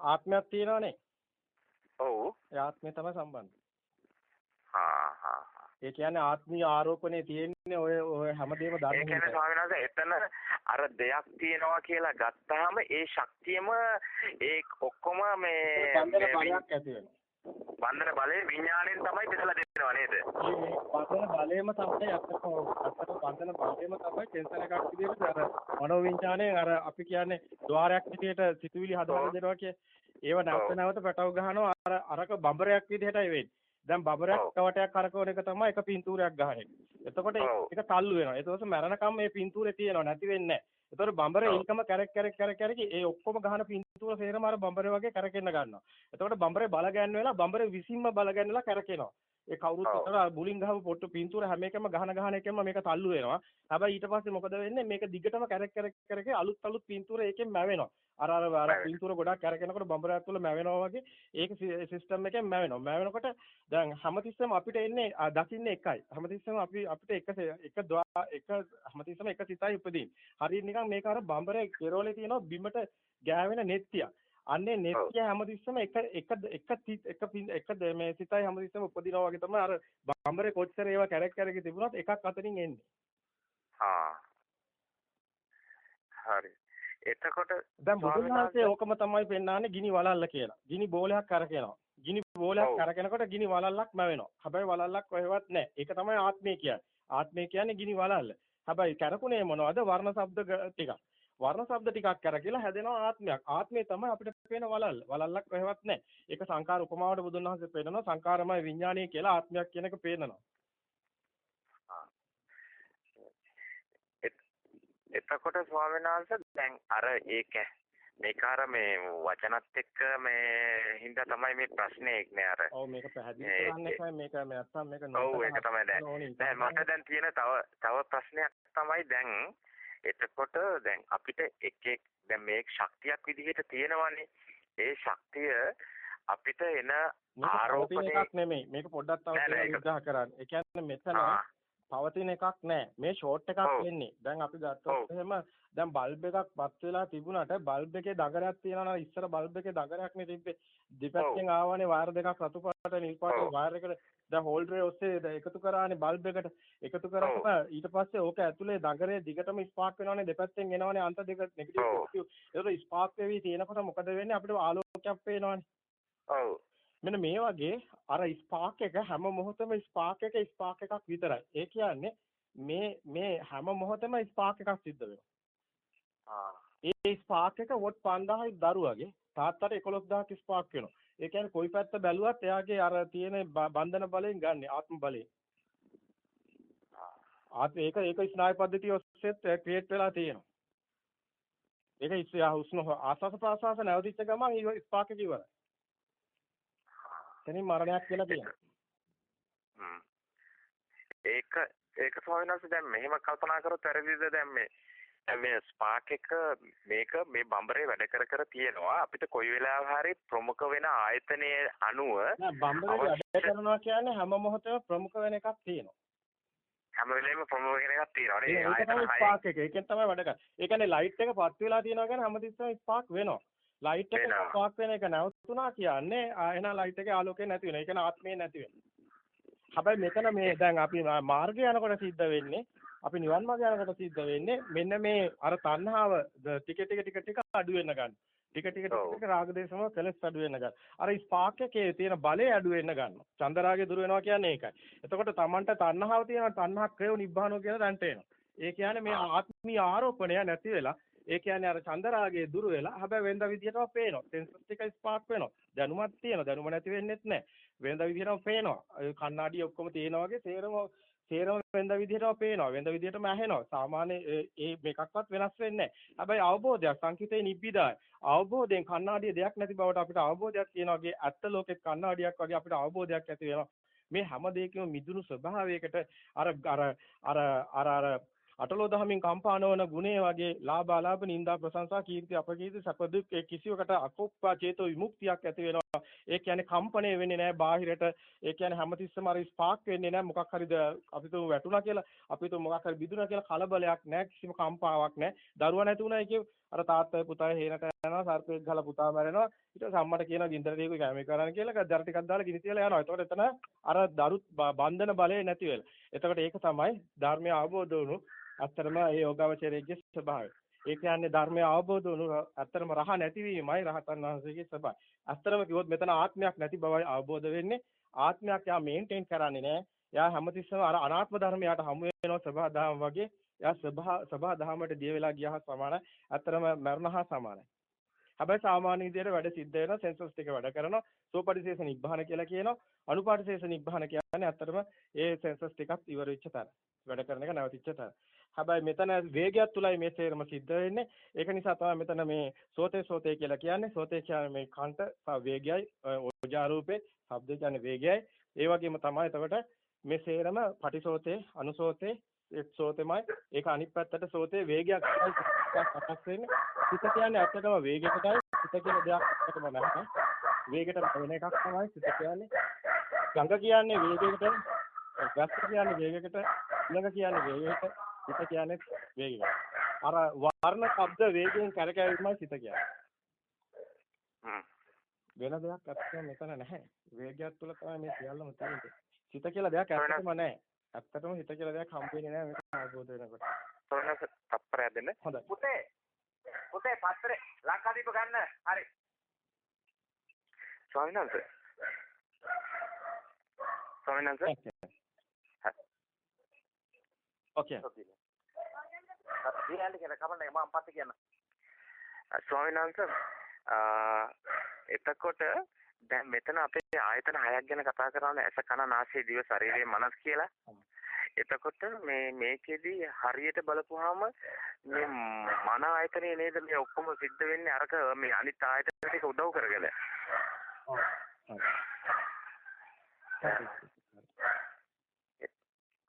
ආත්මයක් තියෙනවනේ. ඔව්. ඒ ආත්මය තමයි සම්බන්ධය. හා හා ඒ කියන්නේ ආත්මීය ආරෝපණේ තියෙන්නේ ඔය ඔය හැමදේම ධර්ම ඒ කියන්නේ ස්වාමීන් වහන්සේ එතන අර දෙයක් තියෙනවා කියලා ගත්තාම ඒ ශක්තියම ඒ ඔක්කොම මේ බන්ධන බලයක් ඇති වෙනවා. බන්ධන බලේ විඥාණයෙන් තමයි බෙදලා දෙනවා නේද? බන්ධන බලේම තමයි අපිට අපිට බන්ධන බලේම තමයි ටෙන්ෂන් එකක් විදිහට අර මනෝ විඥාණයෙන් අර අපි කියන්නේ ద్వාරයක් විදිහට සිතුවිලි හදලා දෙනවා කිය. ඒව නැවත නැවත පැටව ගහනවා අර අරක බඹරයක් විදිහටයි වෙන්නේ. දැන් බබරයක් කවටයක් කරකවන එක තමයි එක පින්තූරයක් ගහන එක. එතකොට ඒක තල්ලු වෙනවා. පස්සේ මැරෙනකම් මේ පින්තූරේ තියෙනවා නැති වෙන්නේ නැහැ. එතකොට බඹරේ ඒකම කැරක් කැරක් කැරක් කැරක් ඒ ඔක්කොම ගහන පින්තූර සේරම අර බඹරේ වගේ කැරකෙන්න ගන්නවා. එතකොට බඹරේ බල ගන්න වෙලා බඹරේ විසින්ම බල ගන්නලා කැරකෙනවා. ඒ කවුරුත් අතර බුලින් ගහපු පොට්ටු පින්තූර හැම එකම ගහන ගහන එකම මේක තල්ලු වෙනවා. හැබැයි ඊට පස්සේ මොකද වෙන්නේ? මේක දිගටම කැරක් කැරක් කැරක් අලුත් අලුත් පින්තූර ඒකෙන් මැවෙනවා. අර අර අර පින්තූර ගොඩක් කැරකෙනකොට බඹරයක් තුළ මැවෙනවා වගේ ඒක සිස්ටම් එකෙන් මැවෙනවා. මැවෙනකොට දැන් හැමතිස්සෙම අපිට එන්නේ දකින්නේ එකයි. හැමතිස්සෙම අපි අපිට එක එක එක හැමතිස්සෙම එක සිතයි උපදින්නේ. හරියට නිකන් මේක අර බඹරේ කෙරෝලේ තියෙන බිමට ගෑවෙන නෙත්තියක්. අන්නේ නෙත්‍ය හැමතිස්සෙම එක එක එක එක එක මේ සිතයි හැමතිස්සෙම උපදිනවා වගේ තමයි අර බම්බරේ කොච්චර ඒවා කැරක් කැරක තිබුණත් එකක් අතරින් එන්නේ. හා. හරි. එතකොට දැන් බුදුන් වහන්සේ ඕකම තමයි පෙන්වන්නේ ගිනි වලල්ල කියලා. ගිනි බෝලයක් කරකිනවා. ගිනි බෝලයක් කරකිනකොට ගිනි වලල්ලක් මැවෙනවා. හැබැයි වලල්ලක් කොහෙවත් නැහැ. ඒක තමයි ආත්මය කියන්නේ. ආත්මය කියන්නේ ගිනි වලල්ල. හැබැයි කරකුනේ මොනවද? වර්ණ ශබ්ද ටිකක්. වර්ණ ශබ්ද ටිකක් කරකිලා හැදෙනවා ආත්මයක්. ආත්මය තමයි අපිට පේන වලල්ල. වලල්ලක් කොහෙවත් නැහැ. ඒක සංකාර උපමාවට බුදුන් වහන්සේ පෙන්නනවා සංකාරමය විඥානය කියලා ආත්මයක් කියන එක පේනවා. එතකොට ස්වාමීන් වහන්සේ දැන් අර ඒක මේක අර මේ වචනත් එක්ක මේ හින්දා තමයි මේ ප්‍රශ්නේ ඉන්නේ අර. ඔව් මේක පැහැදිලි කරන්න එකයි මේක නැත්තම් මේක නෝ. ඔව් ඒක තමයි දැන්. දැන් මට දැන් තියෙන තව තව ප්‍රශ්නයක් තමයි දැන් එතකොට දැන් අපිට එක එක දැන් මේක ශක්තියක් විදිහට තියෙනවානේ. ඒ ශක්තිය අපිට එන ආරෝපණය එකක් නෙමෙයි. මේක පොඩ්ඩක් තව විග්‍රහ කරන්න. ඒ කියන්නේ මෙතන පවතින එකක් නෑ. මේ ෂෝට් එකක් වෙන්නේ. දැන් අපි ගත්තොත් එහෙම දැන් බල්බ් එකක් පත් වෙලා තිබුණාට බල්බ් එකේ දගරයක් තියෙනවා නම් ඉස්සර බල්බ් එකේ දගරයක් නේ තිබ්බේ. දෙපැත්තෙන් ආවනේ වයර් දෙකක් රතු පාට නිල් පාට වයර් එකට දැන් හෝල්ඩරේ ඔස්සේ එකතු කරානේ බල්බ් එකට. එකතු කරාම ඊට පස්සේ ඕක ඇතුලේ දගරේ දිගටම ස්පාර්ක් වෙනවනේ දෙපැත්තෙන් එනවනේ අන්ත දෙක නෙගටිව් පොසිටිව්. ඒක ස්පාර්ක් වෙවි තියෙනකොට මොකද වෙන්නේ අපිට ආලෝකයක් පේනවනේ. ඔව්. මෙන්න මේ වගේ අර ස්පාර්ක් එක හැම මොහොතම ස්පාර්ක් එක ස්පාර්ක් එකක් විතරයි. ඒ කියන්නේ මේ මේ හැම මොහොතම ස්පාර්ක් එකක් සිද්ධ වෙනවා. ඒ ස්පාර්ක් එක වොට් 5000යි දරුවගේ තාත්තට 11000ක් ස්පාර්ක් වෙනවා. ඒ කියන්නේ කොයි පැත්ත බැලුවත් එයාගේ අර තියෙන බන්ධන බලයෙන් ගන්න ආත්ම බලයෙන්. ආත් ඒක ඒක ස්නායු පද්ධතිය ඔස්සේත් ක්‍රියේට් වෙලා තියෙනවා. ඒක ඉස්සෙහා හුස්ම ආස්වාස ප්‍රාස්වාස නැවතිච්ච ගමන් ස්පාර්ක් එක ඉවරයි. එතනින් මරණයක් කියලා කියනවා. ඒක ඒක ස්වාමීන් වහන්සේ දැන් මෙහෙම කල්පනා කරොත් වැරදිද දැන් මේ මේ ස්පාක් එක මේක මේ බම්බරේ වැඩ කර කර තියෙනවා. අපිට කොයි වෙලාව හරි ප්‍රමුඛ වෙන ආයතනයේ අනුව බම්බරේ වැඩ කරනවා කියන්නේ හැම මොහොතේම ප්‍රමුඛ වෙන එකක් තියෙනවා. හැම වෙලේම ප්‍රමුඛ වෙන එකක් තියෙනවා නේ ආයතන ස්පාක් එක. ඒකෙන් තමයි වැඩ කරන්නේ. ඒ කියන්නේ ලයිට් එක පත් වෙලා තියෙනවා කියන්නේ හැමතිස්සෙම ස්පාක් වෙනවා. ලයිට් එක ස්පාක් වෙන එක නැවතුණා කියන්නේ එහෙනම් ලයිට් එකේ ආලෝකය නැති වෙනවා. ඒ කියන්නේ ආත්මය නැති වෙනවා. හැබැයි මෙතන මේ *laughs* දැන් අපි මාර්ගය යනකොට සිද්ධ වෙන්නේ අපි නිවන් මාර්ගය යනකොට සිද්ධ වෙන්නේ මෙන්න මේ අර තණ්හාව ටික ටික ටික ටික අඩු වෙන්න ගන්න. ටික ටික ටික ටික රාග දේශම කෙලස් අඩු වෙන්න ගන්න. අර ස්පාක් එකේ තියෙන බලය අඩු වෙන්න ගන්නවා. චන්දරාගය දුර වෙනවා කියන්නේ ඒකයි. එතකොට Tamanට තණ්හාව තියෙනවා තණ්හක් ක්‍රයෝ නිබ්බානෝ කියලා දැන්ට එනවා. ඒ කියන්නේ මේ ආත්මීය ආරෝපණය නැති වෙලා ඒ කියන්නේ අර චන්දරාගයේ දුර වෙලා හැබැයි වෙනද විදියටම පේනවා. සෙන්සස් ටික ස්පාර්ක් වෙනවා. දැනුමක් තියෙනවා. දැනුම නැති වෙන්නෙත් නැහැ. වෙනද විදියටම පේනවා. කණ්ණාඩි ඔක්කොම තියෙනා වගේ සේරම සේරම වෙනද විදියටම පේනවා. වෙනද විදියටම ඇහෙනවා. සාමාන්‍ය ඒ මේකක්වත් වෙනස් වෙන්නේ නැහැ. හැබැයි අවබෝධයක් සංකිතේ නිබ්බිදාය. අවබෝධයෙන් කණ්ණාඩිය දෙයක් නැති බවට අපිට අවබෝධයක් තියෙනවා වගේ ඇත්ත ලෝකෙත් කණ්ණාඩියක් වගේ අපිට අවබෝධයක් ඇති වෙනවා. මේ හැම දෙයකම මිදුණු ස්වභාවයකට අර අර අර අර අර අටලෝ දහමින් කම්පා නොවන ගුණය වගේ ලාභ අලාභ නිന്ദා ප්‍රශංසා කීර්ති අපකීර්ති සැප දුක් ඒ කිසිවකට අකොප්පා චේතෝ විමුක්තියක් ඇති වෙනවා ඒ කියන්නේ කම්පණය වෙන්නේ නැහැ බාහිරට. ඒ කියන්නේ හැමතිස්සම අර ස්පාක් වෙන්නේ නැහැ මොකක් හරිද අපි තුමු වැටුණා කියලා. අපි තුමු මොකක් හරි බිඳුණා කියලා කලබලයක් නැහැ කිසිම කම්පාවක් නැහැ. දරුවා නැති වුණා කිය අර තාත්තයි පුතයි හේනට යනවා සර්පෙක් ගහලා පුතා මැරෙනවා. ඊට පස්සේ අම්මට කියනවා ගින්දර දීකෝ කැමේ කරන්න කියලා. දර ටිකක් දාලා ගිනි තියලා යනවා. එතකොට එතන අර දරුත් බන්ධන බලය නැති වෙලා. එතකොට ඒක තමයි ධර්මය අවබෝධ වුණු අත්‍තරම ඒ යෝගාවචරයේ ස්වභාවය. ඒ කියන්නේ ධර්මය අවබෝධ වුණු අත්‍තරම රහ නැතිවීමයි රහතන් වහන්සේගේ ස්වභාවය. අස්තරම කිව්වොත් මෙතන ආත්මයක් නැති බවයි අවබෝධ වෙන්නේ. ආත්මයක් යා මේන්ටේන් කරන්නේ නැහැ. එයා හැමතිස්සම අර අනාත්ම ධර්මයට හමු වෙනවා සබහා දහම වගේ. එයා සබහා සබහා දහමට දිය වෙලා ගියා සමානයි. අතරම මරණහා සමානයි. හැබැයි සාමාන්‍ය විදියට වැඩ සිද්ධ වෙනවා සෙන්සස් ටික වැඩ කරනවා සෝපටිශේෂ නිබ්බාන කියලා කියනවා අනුපාටිශේෂ නිබ්බාන කියන්නේ අත්‍තරම ඒ සෙන්සස් ටිකත් ඉවර වෙච්ච තැන වැඩ කරන එක නැවතිච්ච තැන හැබැයි මෙතන වේගයක් තුලයි මේ තේරම සිද්ධ වෙන්නේ. ඒක නිසා තමයි මෙතන මේ සෝතේ සෝතේ කියලා කියන්නේ. සෝතේ කියන්නේ මේ කන්ට වේගයයි ඕජා රූපේ ශබ්ද කියන්නේ වේගයයි. ඒ වගේම තමයි එතකොට මේ සේරම පටිසෝතේ අනුසෝතේ එක් සෝතෙමයි. ඒක අනිත් පැත්තට සෝතේ වේගයක් සකස් වෙන්නේ. සිත කියන්නේ ඇත්තටම වේගයකටයි. සිත කියන දෙයක් ඇත්තටම නැහැ. වේගයට වෙන එකක් තමයි සිත කියන්නේ. ගඟ කියන්නේ වේගයකට, ගස් කියන්නේ වේගයකට, ඊළඟ කියන්නේ වේගයකට, සිත කියන්නේ වේගයකට. අර වර්ණ ශබ්ද වේගයෙන් කරකැවීමයි සිත කියන්නේ. වෙන දෙයක් ඇත්තටම මෙතන නැහැ. වේගයක් තුළ තමයි මේ සියල්ලම තියෙන්නේ. සිත කියලා දෙයක් ඇත්තටම නැහැ. ඇත්තටම හිත කියලා දෙයක් හම්බ වෙන්නේ නැහැ මේක අවබෝධ වෙනකොට. සෝනස තප්පරයක් දෙන්න. හොඳයි. පුතේ පුතේ පත්‍රේ ලංකාදීප ගන්න. හරි. ස්වාමීන් වහන්සේ. ස්වාමීන් වහන්සේ. පස්සේ කියන්න. ස්වාමීන් වහන්සේ එතකොට දැන් මෙතන අපේ ආයතන හයක් ගැන කතා කරන්නේ ඇස කන නාසය දිව ශරීරය මනස කියලා. එතකොට මේ මේකෙදි හරියට බලපුවාම මේ මන ආයතනයේ නේද මේ ඔක්කොම සිද්ධ වෙන්නේ අරක මේ අනිත් ආයතන ටික උදව් කරගෙන.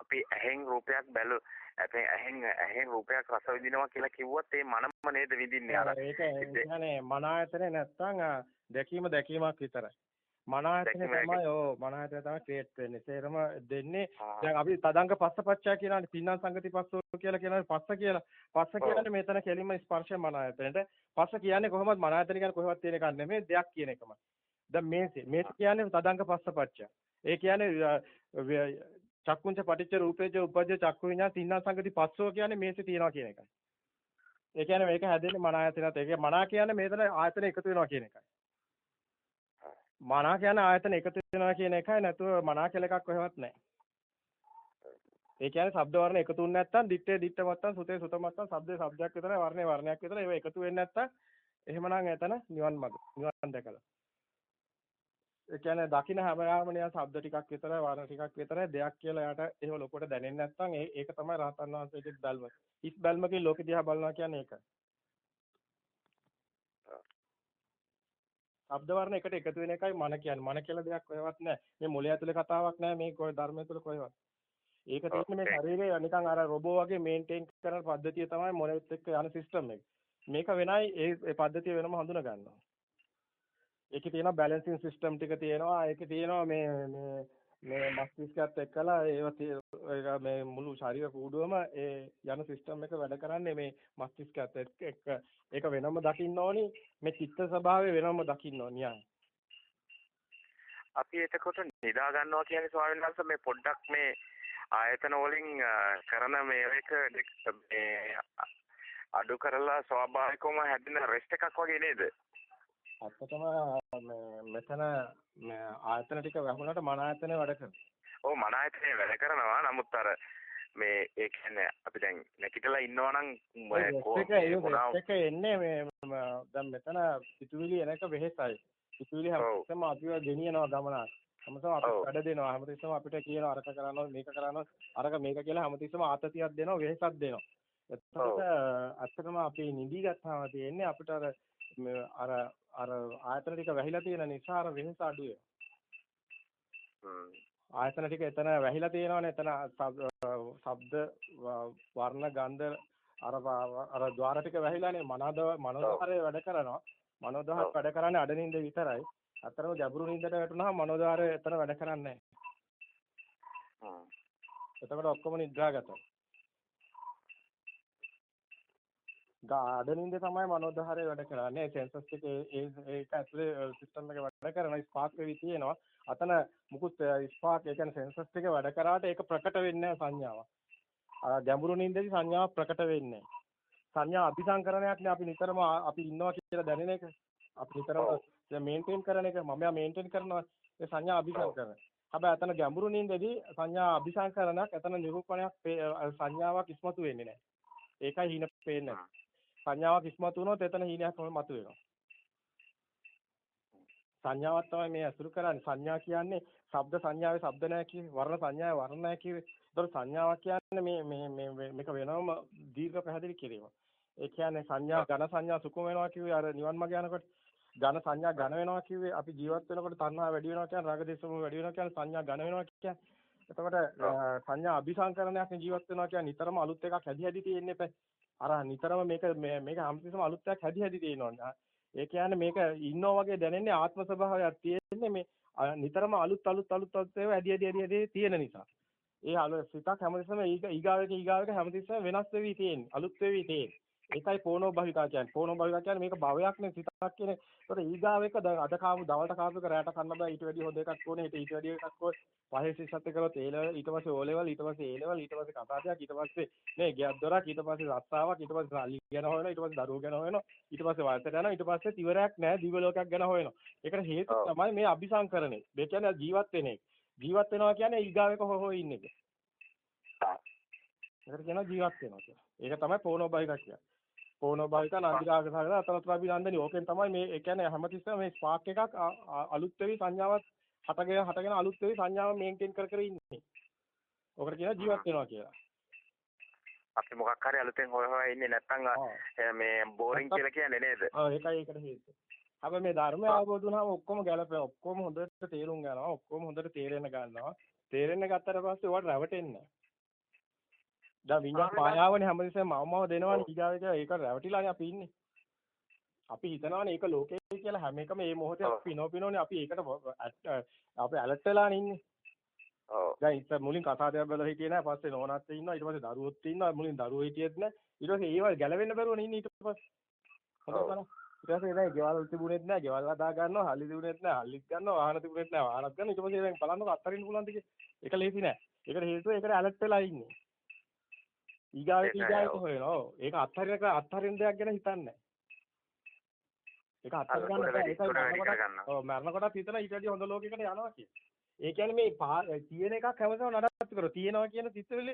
අපි ඇහෙන් රූපයක් බැලු අපේ ඇහෙන් ඇහෙන් රූපයක් රස විඳිනවා කියලා කිව්වත් ඒ මනම නේද විඳින්නේ අර. ඒක කියන්නේ මන ආයතනේ නැත්තම් දැකීම දැකීමක් විතරයි. මනායතනේ තමයි ඕ මනායතනේ තමයි ක්‍රියේට් වෙන්නේ. සේරම දෙන්නේ දැන් අපි තදංග පස්සපච්චය කියනවානේ පින්නම් සංගති පස්සෝ කියලා කියනවානේ පස්ස කියලා. පස්ස කියන්නේ මෙතන කෙලින්ම ස්පර්ශය මනායතනෙට. පස්ස කියන්නේ කොහොමද මනායතන කියන්නේ කොහෙවත් තියෙන එකක් නෙමෙයි දෙයක් කියන එකමයි. දැන් මේසේ මේස කියන්නේ තදංග පස්සපච්චය. ඒ කියන්නේ චක්කුංච පටිච්ච රූපේජ උපජ්ජ චක්කු විඤ්ඤා තින්නම් සංගති පස්සෝ කියන්නේ මේසේ තියනවා කියන එකයි. ඒ කියන්නේ මේක හැදෙන්නේ මනායතනත්. ඒක මනා කියන්නේ මේතන ආයතන එකතු වෙනවා කියන එකයි. මනා කියන ආයතන එකතු වෙනවා කියන එකයි නැතුව මනා කියලා එකක් කොහෙවත් නැහැ. ඒ කියන්නේ ශබ්ද වර්ණ එකතු වෙන්නේ නැත්නම් දිත්තේ දිත්ත මත්තම් සුතේ සුත මත්තම් ශබ්දේ ශබ්දයක් විතරයි වර්ණේ වර්ණයක් විතරයි ඒවා එකතු වෙන්නේ නැත්නම් එහෙමනම් එතන නිවන් මඟ නිවන් දැකලා. ඒ කියන්නේ දකින්න හැමයාම නිකන් ශබ්ද ටිකක් විතරයි වර්ණ ටිකක් විතරයි දෙයක් කියලා එයාට එහෙම ලොකුට දැනෙන්නේ නැත්නම් ඒක තමයි රහතන් වහන්සේගේ බැල්ම. ඉස් බැල්මකින් ලෝකෙ දිහා බලනවා කියන්නේ ඒකයි. ශබ්ද වර්ණ එකට එකතු වෙන එකයි මන කියන්නේ. මන කියලා දෙයක් කොහෙවත් නැහැ. මේ මොළය ඇතුලේ කතාවක් නැහැ මේ කොයි ධර්මය තුල කොහෙවත්. ඒක තියෙන්නේ මේ ශරීරය නිකන් අර රොබෝ වගේ මේන්ටේන් කරන පද්ධතිය තමයි මොළෙත් එක්ක යන සිස්ටම් එක. මේක වෙනයි ඒ පද්ධතිය වෙනම හඳුනා ගන්නවා. ඒකේ තියෙනවා බැලන්සින් සිස්ටම් ටික තියෙනවා. ඒකේ තියෙනවා මේ මේ මේ මස්තිෂ්කයත් එක්කලා ඒව මේ මුළු ශරීර කූඩුවම ඒ යන සිස්ටම් එක වැඩ කරන්නේ මේ මස්තිෂ්කයත් එක්ක. ඒක වෙනම දකින්න ඕනි. මේ චිත්ත ස්වභාවය වෙනම දකින්න ඕනි යා අපි එතකොට නිදා ගන්නවා කියන්නේ ස්වාමීන් වහන්සේ මේ පොඩ්ඩක් මේ ආයතන වලින් කරන මේ එක මේ අඩු කරලා ස්වාභාවිකවම හැදෙන රෙස්ට් එකක් වගේ නේද? ඇත්තටම මෙතන ආයතන ටික වැහුණාට මන ආයතනේ වැඩ කරනවා. ඔව් මන ආයතනේ වැඩ කරනවා. නමුත් අර මේ ඒ කියන්නේ අපි දැන් නැකිටලා ඉන්නවා නම් ඒක එන්නේ මේ දැන් මෙතන පිටුවිලි එන එක වෙහෙසයි. පිටුවිලි හැමතිස්සම අපිව ගෙනියනවා ගමනක්. හැමතිස්සම අපිට වැඩ දෙනවා. හැමතිස්සම අපිට කියනවා අරක කරනවා මේක කරනවා අරක මේක කියලා හැමතිස්සම ආතතියක් දෙනවා වෙහෙසක් දෙනවා. එතකොට ඇත්තටම අපි නිදි ගත්තාම තියෙන්නේ අපිට අර අර අර ආයතන ටික වැහිලා තියෙන නිසා අර වෙනස අඩු ආයතන ටික එතන වැහිලා තියෙනවනේ එතන ශබ්ද වර්ණ ගන්ධ අර අර ద్వාර ටික වැහිලානේ මනෝද මනෝදාරය වැඩ කරනවා. මනෝදාර වැඩ කරන්නේ අඩ නින්ද විතරයි. අතරම ජබුරු නින්දට වැටුනහම මනෝදාරය එතන වැඩ කරන්නේ නැහැ. එතකොට ඔක්කොම නිද්‍රාගතයි ගාඩනින්ද තමයි මනෝධාරය වැඩ කරන්නේ. සෙන්සස් එක ඒ ඒක ඇතුලේ සිස්ටම් එක වැඩ කරන ස්පාර්ක් වෙවි තියෙනවා. අතන මුකුත් ස්පාර්ක් ඒ කියන්නේ සෙන්සස් එක වැඩ කරාට ඒක ප්‍රකට වෙන්නේ සංඥාව. ගැඹුරු නින්දදී සංඥාව ප්‍රකට වෙන්නේ සංඥා අභිසංකරණයක් නේ අපි නිතරම අපි ඉන්නවා කියලා දැනෙන එක. අපි නිතරම මේන්ටේන් කරන එක. මම යා මේන්ටේන් කරනවා. ඒ සංඥා අභිසංකරණ හැබැයි අතන ගැඹුරු නින්දදී සංඥා අභිසංකරණයක් අතන නිරූපණයක් සංඥාවක් ඉස්මතු වෙන්නේ නැහැ. ඒකයි හින පේන්නේ. සංඥාවක් ඉස්මතු වුණොත් එතන හීනයක් තමයි මතුවෙනවා. සංඥාවක් තමයි මේ අසුරු කරන්නේ. සංඥා කියන්නේ ශබ්ද සංඥාවේ ශබ්ද නැහැ කියේ, වර්ණ සංඥාවේ වර්ණ නැහැ කියේ. ඒතකොට සංඥාවක් කියන්නේ මේ මේ මේ මේක වෙනවම දීර්ඝ පැහැදිලි කිරීම. ඒ කියන්නේ සංඥා ඝන සංඥා සුකුම වෙනවා කිව්වේ අර නිවන් මාර්ග යනකොට ඝන සංඥා ඝන වෙනවා කිව්වේ අපි ජීවත් වෙනකොට තණ්හා වැඩි වෙනවා කියන්නේ රාග දේශම වැඩි වෙනවා කියන්නේ සංඥා ඝන වෙනවා කියන්නේ. එතකොට සංඥා අபிසංකරණයක් ජීවත් වෙනවා කියන්නේ නිතරම අලුත් එකක් හැදි හැදි තියෙන්නේ. අර නිතරම මේක මේක හැමතිස්සම අලුත් එකක් හැදි හැදි තියෙනවා. ඒ කියන්නේ මේක ඉන්නෝ වගේ දැනෙන්නේ ආත්ම ස්වභාවයක් තියෙන්නේ මේ නිතරම අලුත් අලුත් අලුත් අලුත් ඒවා ඇදි ඇදි ඇදි ඇදි තියෙන නිසා. ඒ අලුත් සිතක් හැමතිස්සම ඊගාවක ඊගාවක හැමතිස්සම වෙනස් වෙවි තියෙන්නේ. අලුත් වෙවි තියෙන්නේ. ඒකයි පෝනෝ භවිකා කියන්නේ. පෝනෝ භවිකා කියන්නේ මේක භවයක්නේ සිතක් කියන්නේ. ඒතකොට ඊගාව එක අද කාමු දවල්ට කාපු එක රැට කන්න බෑ ඊට වැඩිය හොඳ එකක් ඕනේ. ඊට වැඩිය එකක් ඕනේ. පහේ සිස්සත් කරොත් ඒ ලෙවල් ඊට පස්සේ ඕ ලෙවල් ඊට පස්සේ ඒ ලෙවල් ඊට පස්සේ කතාවක් ඊට පස්සේ නේ ගියක් දොරක් ඊට පස්සේ රස්සාවක් ඊට පස්සේ සල්ලි ගැන හොයනවා ඊට පස්සේ දරුවෝ ගැන හොයනවා ඊට පස්සේ වයසට යනවා ඊට පස්සේ ඉවරයක් නැහැ දිව්‍ය ලෝකයක් ගැන හොයනවා. ඒකට හේතුව තමයි මේ අபிසංකරණය. මේ කියන්නේ ජීවත් වෙන එක. ජීවත් වෙනවා කියන්නේ ඊගාව එක හොය හොය ඉන්න එක. ඒකට කියනවා ජීවත් වෙනවා කියලා. ඒක තමයි පෝනෝ භවිකා කියන්නේ. පෝනෝභාවික නන්දිරාග සාගර අතරතර අභිනන්දනි ඕකෙන් තමයි මේ ඒ කියන්නේ හැමතිස්සෙම මේ ස්පාක් එකක් අලුත් වෙවි සංඥාවක් හටගෙන හටගෙන අලුත් වෙවි සංඥාව මේන්ටේන් කර කර ඉන්නේ. ඔකට කියනවා ජීවත් වෙනවා කියලා. අපි මොකක් හරි අලුතෙන් හොය හොය ඉන්නේ නැත්නම් මේ බෝරින් කියලා කියන්නේ නේද? ඔව් ඒකයි ඒකට හේතුව. හැබැයි මේ ධර්මය අවබෝධ වුණාම ඔක්කොම ගැලපෙන ඔක්කොම හොඳට තේරුම් ගන්නවා ඔක්කොම හොඳට තේරෙන්න ගන්නවා. තේරෙන්න ගත්තට පස්සේ ඒවට රැවටෙන්නේ නැහැ. දැන් විඤ්ඤාණ මායාවනේ හැමදෙස්සෙම මවමව දෙනවනේ ඊගාවේ කියලා ඒක රැවටිලානේ අපි ඉන්නේ. අපි හිතනවානේ ඒක ලෝකේ කියලා හැම එකම මේ මොහොතේ අපි පිනෝ පිනෝනේ අපි ඒකට අපි ඇලර්ට් වෙලානේ ඉන්නේ. ඔව්. දැන් ඉත මුලින් කතාවයක් බලලා හිටියේ නැහැ. පස්සේ නෝනාත් ඉන්නවා. ඊට පස්සේ දරුවොත් ඉන්නවා. මුලින් දරුවෝ හිටියෙත් නැහැ. ඊට පස්සේ ඒවල් ගැලවෙන්න බැරුවනේ ඉන්නේ ඊට පස්සේ. හොඳ බලන්න. ඊට පස්සේ දැන් ගෙවල් තිබුණෙත් නැහැ. ගෙවල් හදා ගන්නවා. හල්ලි තිබුණෙත් නැහැ. හල්ලිත් ගන්නවා. වාහන තිබුණෙත් නැහැ. වාහනත් ගන්නවා. ඊට පස්සේ දැන් බලන්නකො අත්තරින්න පුළුවන්ද ඒක ලේසි නෑ. ඒකට හේතුව ඒකට ඇලර්ට් වෙලා ඉන්නේ. ඊගාවට ඊගාවට හොයනවා. ඒක අත්හරින අත්හරින දෙයක් ගැන හිතන්නේ ඒක අත්හර ගන්න මරනකොට ඔව් මරනකොට හිතන ඊට වඩා හොඳ ලෝකයකට යනවා කියන්නේ. ඒ කියන්නේ මේ තියෙන එකක් හැමසම නඩත්තු කරනවා. තියෙනවා කියන චිත්තවල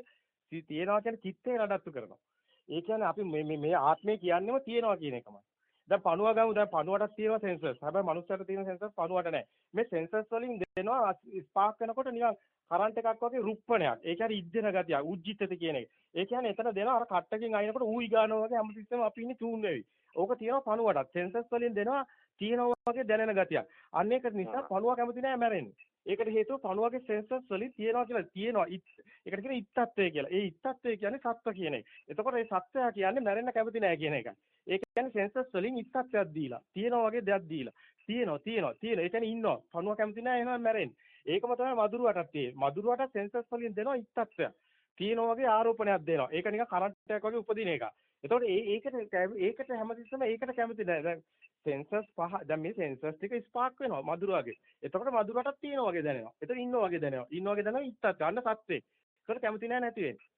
තියෙනවා කියන චිත්තේ නඩත්තු කරනවා. ඒ කියන්නේ අපි මේ මේ ආත්මය කියන්නේම තියෙනවා කියන එකමයි. දැන් පණුව ගමු දැන් පණුවටත් තියෙනවා සෙන්සර්ස්. හැබැයි මනුස්සයට තියෙන සෙන්සර්ස් පණුවට නැහැ. මේ සෙන්සර්ස් වලින් දෙනවා ස්පාර්ක් වෙනකොට නිකන් කරන්ට් එකක් වගේ රුප්පණයක්. ඒ කියන්නේ ඉද්දෙන ගතිය, උජ්ජිතත කියන එක. ඒ කියන්නේ එතන දෙනවා අර කට්ටකින් අයිනකොට ඌ ඊගානවා වගේ හැමතිස්සෙම අපි ඉන්නේ චූන් වෙවි. ඕක තියෙනවා පණුවටත්. සෙන්සර්ස් වලින් දෙනවා තියෙනවා වගේ දැනෙන ගතියක්. අන්න ඒක නිසා පණුව කැමති නෑ මැරෙන්නේ. ඒකට හේතුව පණුවගේ සෙන්සර්ස් වලින් තියෙනවා කියලා තියෙනවා. ඒකට කියන ඉත්තත්වය කියලා. ඒ ඉත්තත්වය කියන්නේ සත්ව කියන එක. එතකොට මේ සත්වයා කියන්නේ මැරෙන්න කැමති නෑ කියන එකයි. ඒ කියන්නේ සෙන්සර්ස් වලින් ඉත්තත්වයක් දීලා. තියෙනවා වගේ දෙයක් දීලා. තියෙනවා තියෙනවා තියෙනවා. ඒ කියන්නේ ඉන්නවා. පණුව කැමති නෑ එහෙනම් මැරෙන්නේ. ඒකම තමයි මදුරුවටත් තියෙන්නේ. මදුරුවට සෙන්සර්ස් වලින් දෙනවා ඉත්තත්වයක්. තියෙනවා වගේ ආරෝපණයක් දෙනවා. ඒක නිකන් කරන්ට් එකක් වගේ උපදින එක. එතකොට ඒ ඒකට ඒකට හැමතිස්සෙම ඒකට කැමති නෑ. දැන් සෙන්සර්ස් පහ දැන් මේ සෙන්සර්ස් ටික ස්පාර්ක් වෙනවා මදුරුවගේ. එතකොට මදුරුවටත් තියෙනවා වගේ දැනෙනවා. එතන ඉන්නවා වගේ දැනෙනවා. ඉන්නවා වගේ දැනෙනවා ඉත්තත් ගන්න සත්‍යේ. ඒකට කැමති නෑ නැති වෙන්නේ.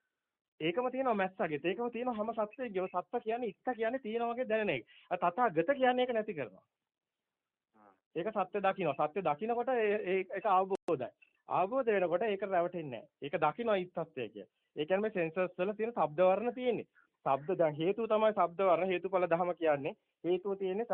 ඒකම තියෙනවා මැස්සගේ. ඒකම තියෙනවා හැම සත්‍යයකම. සත්‍ය කියන්නේ ඉත්ත කියන්නේ තියෙනවා වගේ දැනෙන එක. තථාගත කියන්නේ ඒක නැති කරනවා. ඒක සත්‍ය දකින්න. සත්‍ය දකින්නකොට ඒක අවබෝධයි. අවබෝධ වෙනකොට ඒක රැවටෙන්නේ නැහැ. ඒක දකින්න ඉත්තත්වය කිය. ඒ කියන්නේ මේ සෙන්සර්ස් වල තියෙන ශබ්ද වර්ණ තියෙන්නේ. ශබ්ද දැන් හේතුව තමයි ශබ්ද වර්ණ හේතුඵල ධම කියන්නේ. හේතුව තියෙන්නේ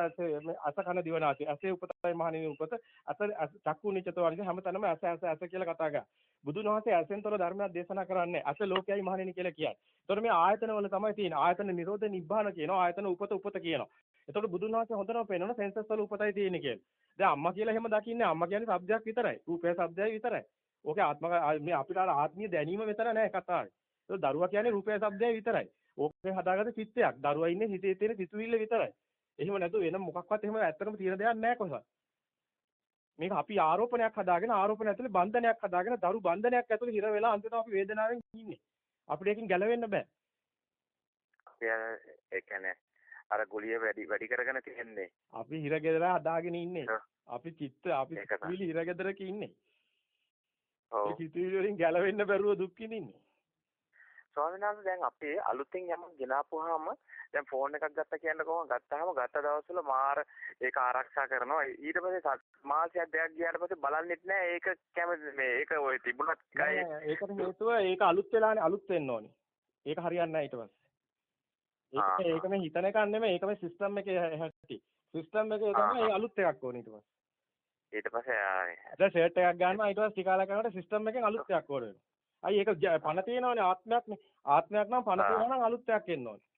අස කන දිවනාසය. ඇසේ උපතයි මහණෙනි උපත. අස චක්කු නිචතෝ වගේ හැමතැනම ඇස ඇස ඇස කියලා කතා කරා. බුදුන් වහන්සේ ඇසෙන්තර ධර්මයක් දේශනා කරන්නේ. ඇස ලෝකයයි මහණෙනි කියලා කියන්නේ. ඒතකොට මේ ආයතන වල තමයි තියෙන්නේ. ආයතන නිරෝධ නිබ්බාන කියනවා. ආයතන උපත උපත කියනවා. එතකොට බුදුන් වහන්සේ හොඳටම පේනවනේ සෙන්සස් වල උපතයි තියෙන්නේ කියලා. දැන් අම්මා කියලා එහෙම දකින්නේ අම්මා කියන්නේ શબ્දයක් විතරයි. රූපය શબ્දයයි විතරයි. ඕකේ ආත්ම මේ අපිට අර ආත්මීය දැනීම මෙතන නෑ කතාවේ. ඒක දරුවා කියන්නේ රූපය શબ્දයයි විතරයි. ඕකේ හදාගත්ත චිත්තයක්. දරුවා ඉන්නේ හිතේ තියෙන සිතුවිල්ල විතරයි. එහෙම නැතු වෙන මොකක්වත් එහෙම ඇත්තටම තියෙන දෙයක් නෑ කොහොමද? මේක අපි ආරෝපණයක් හදාගෙන ආරෝපණ ඇතුලේ බන්ධනයක් හදාගෙන දරු බන්ධනයක් ඇතුලේ හිර වෙලා අන්තිමට අපි වේදනාවෙන් ඉන්නේ. අපිට ඒකෙන් ගැලවෙන්න බෑ. ඒ කියන්නේ අර ගුලිය වැඩි වැඩි කරගෙන තියෙන්නේ. අපි හිරගෙදර හදාගෙන ඉන්නේ. අපි චිත්ත අපි සිතුවිලි හිරගෙදරක ඉන්නේ. ඔව්. සිතුවිලි වලින් ගැලවෙන්න බැරුව දුක් විඳින්නේ. ස්වාමීන් වහන්සේ දැන් අපි අලුතෙන් යමක් ගෙනාපුවාම දැන් ෆෝන් එකක් ගත්ත කියන්නේ කොහොමද ගත්තාම ගත්ත දවස්වල මාර ඒක ආරක්ෂා කරනවා ඊට පස්සේ මාසයක් දෙකක් ගියාට පස්සේ බලන්නෙත් නෑ ඒක කැමති මේ ඒක ඔය තිබුණත් ඒකට හේතුව ඒක අලුත් වෙලානේ අලුත් වෙන්න ඕනේ. ඒක හරියන්නේ නෑ ඊට පස්සේ. ඒක ඒක මේ හිතන එකක් නෙමෙයි ඒක මේ සිස්ටම් එකේ හැටි. සිස්ටම් එකේ තමයි අලුත් එකක් ඕනේ ඊට පස්සේ. ඊට පස්සේ දැන් ෂර්ට් එකක් ගන්නවා ඊට පස්සේ ටිකාලා කරනකොට සිස්ටම් එකෙන් අලුත් එකක් ඕන වෙනවා. අයි ඒක පණ තියෙනවනේ ආත්මයක්නේ. ආත්මයක් නම් පණ තියෙනවා නම් අලුත් එකක් එන්න ඕනේ.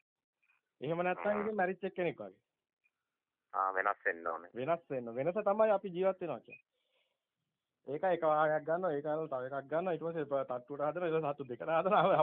එහෙම නැත්නම් ඉතින් මැරිච් කෙනෙක් වගේ. ආ වෙනස් වෙන්න ඕනේ. වෙනස් වෙන්න. වෙනස තමයි අපි ජීවත් වෙනවා කියන්නේ. ඒක එක වාගයක් ගන්නවා ඒක අරලා තව එකක් ගන්නවා ඊට පස්සේ තට්ටුවට හදනවා ඊට පස්සේ සතු දෙකට හදනවා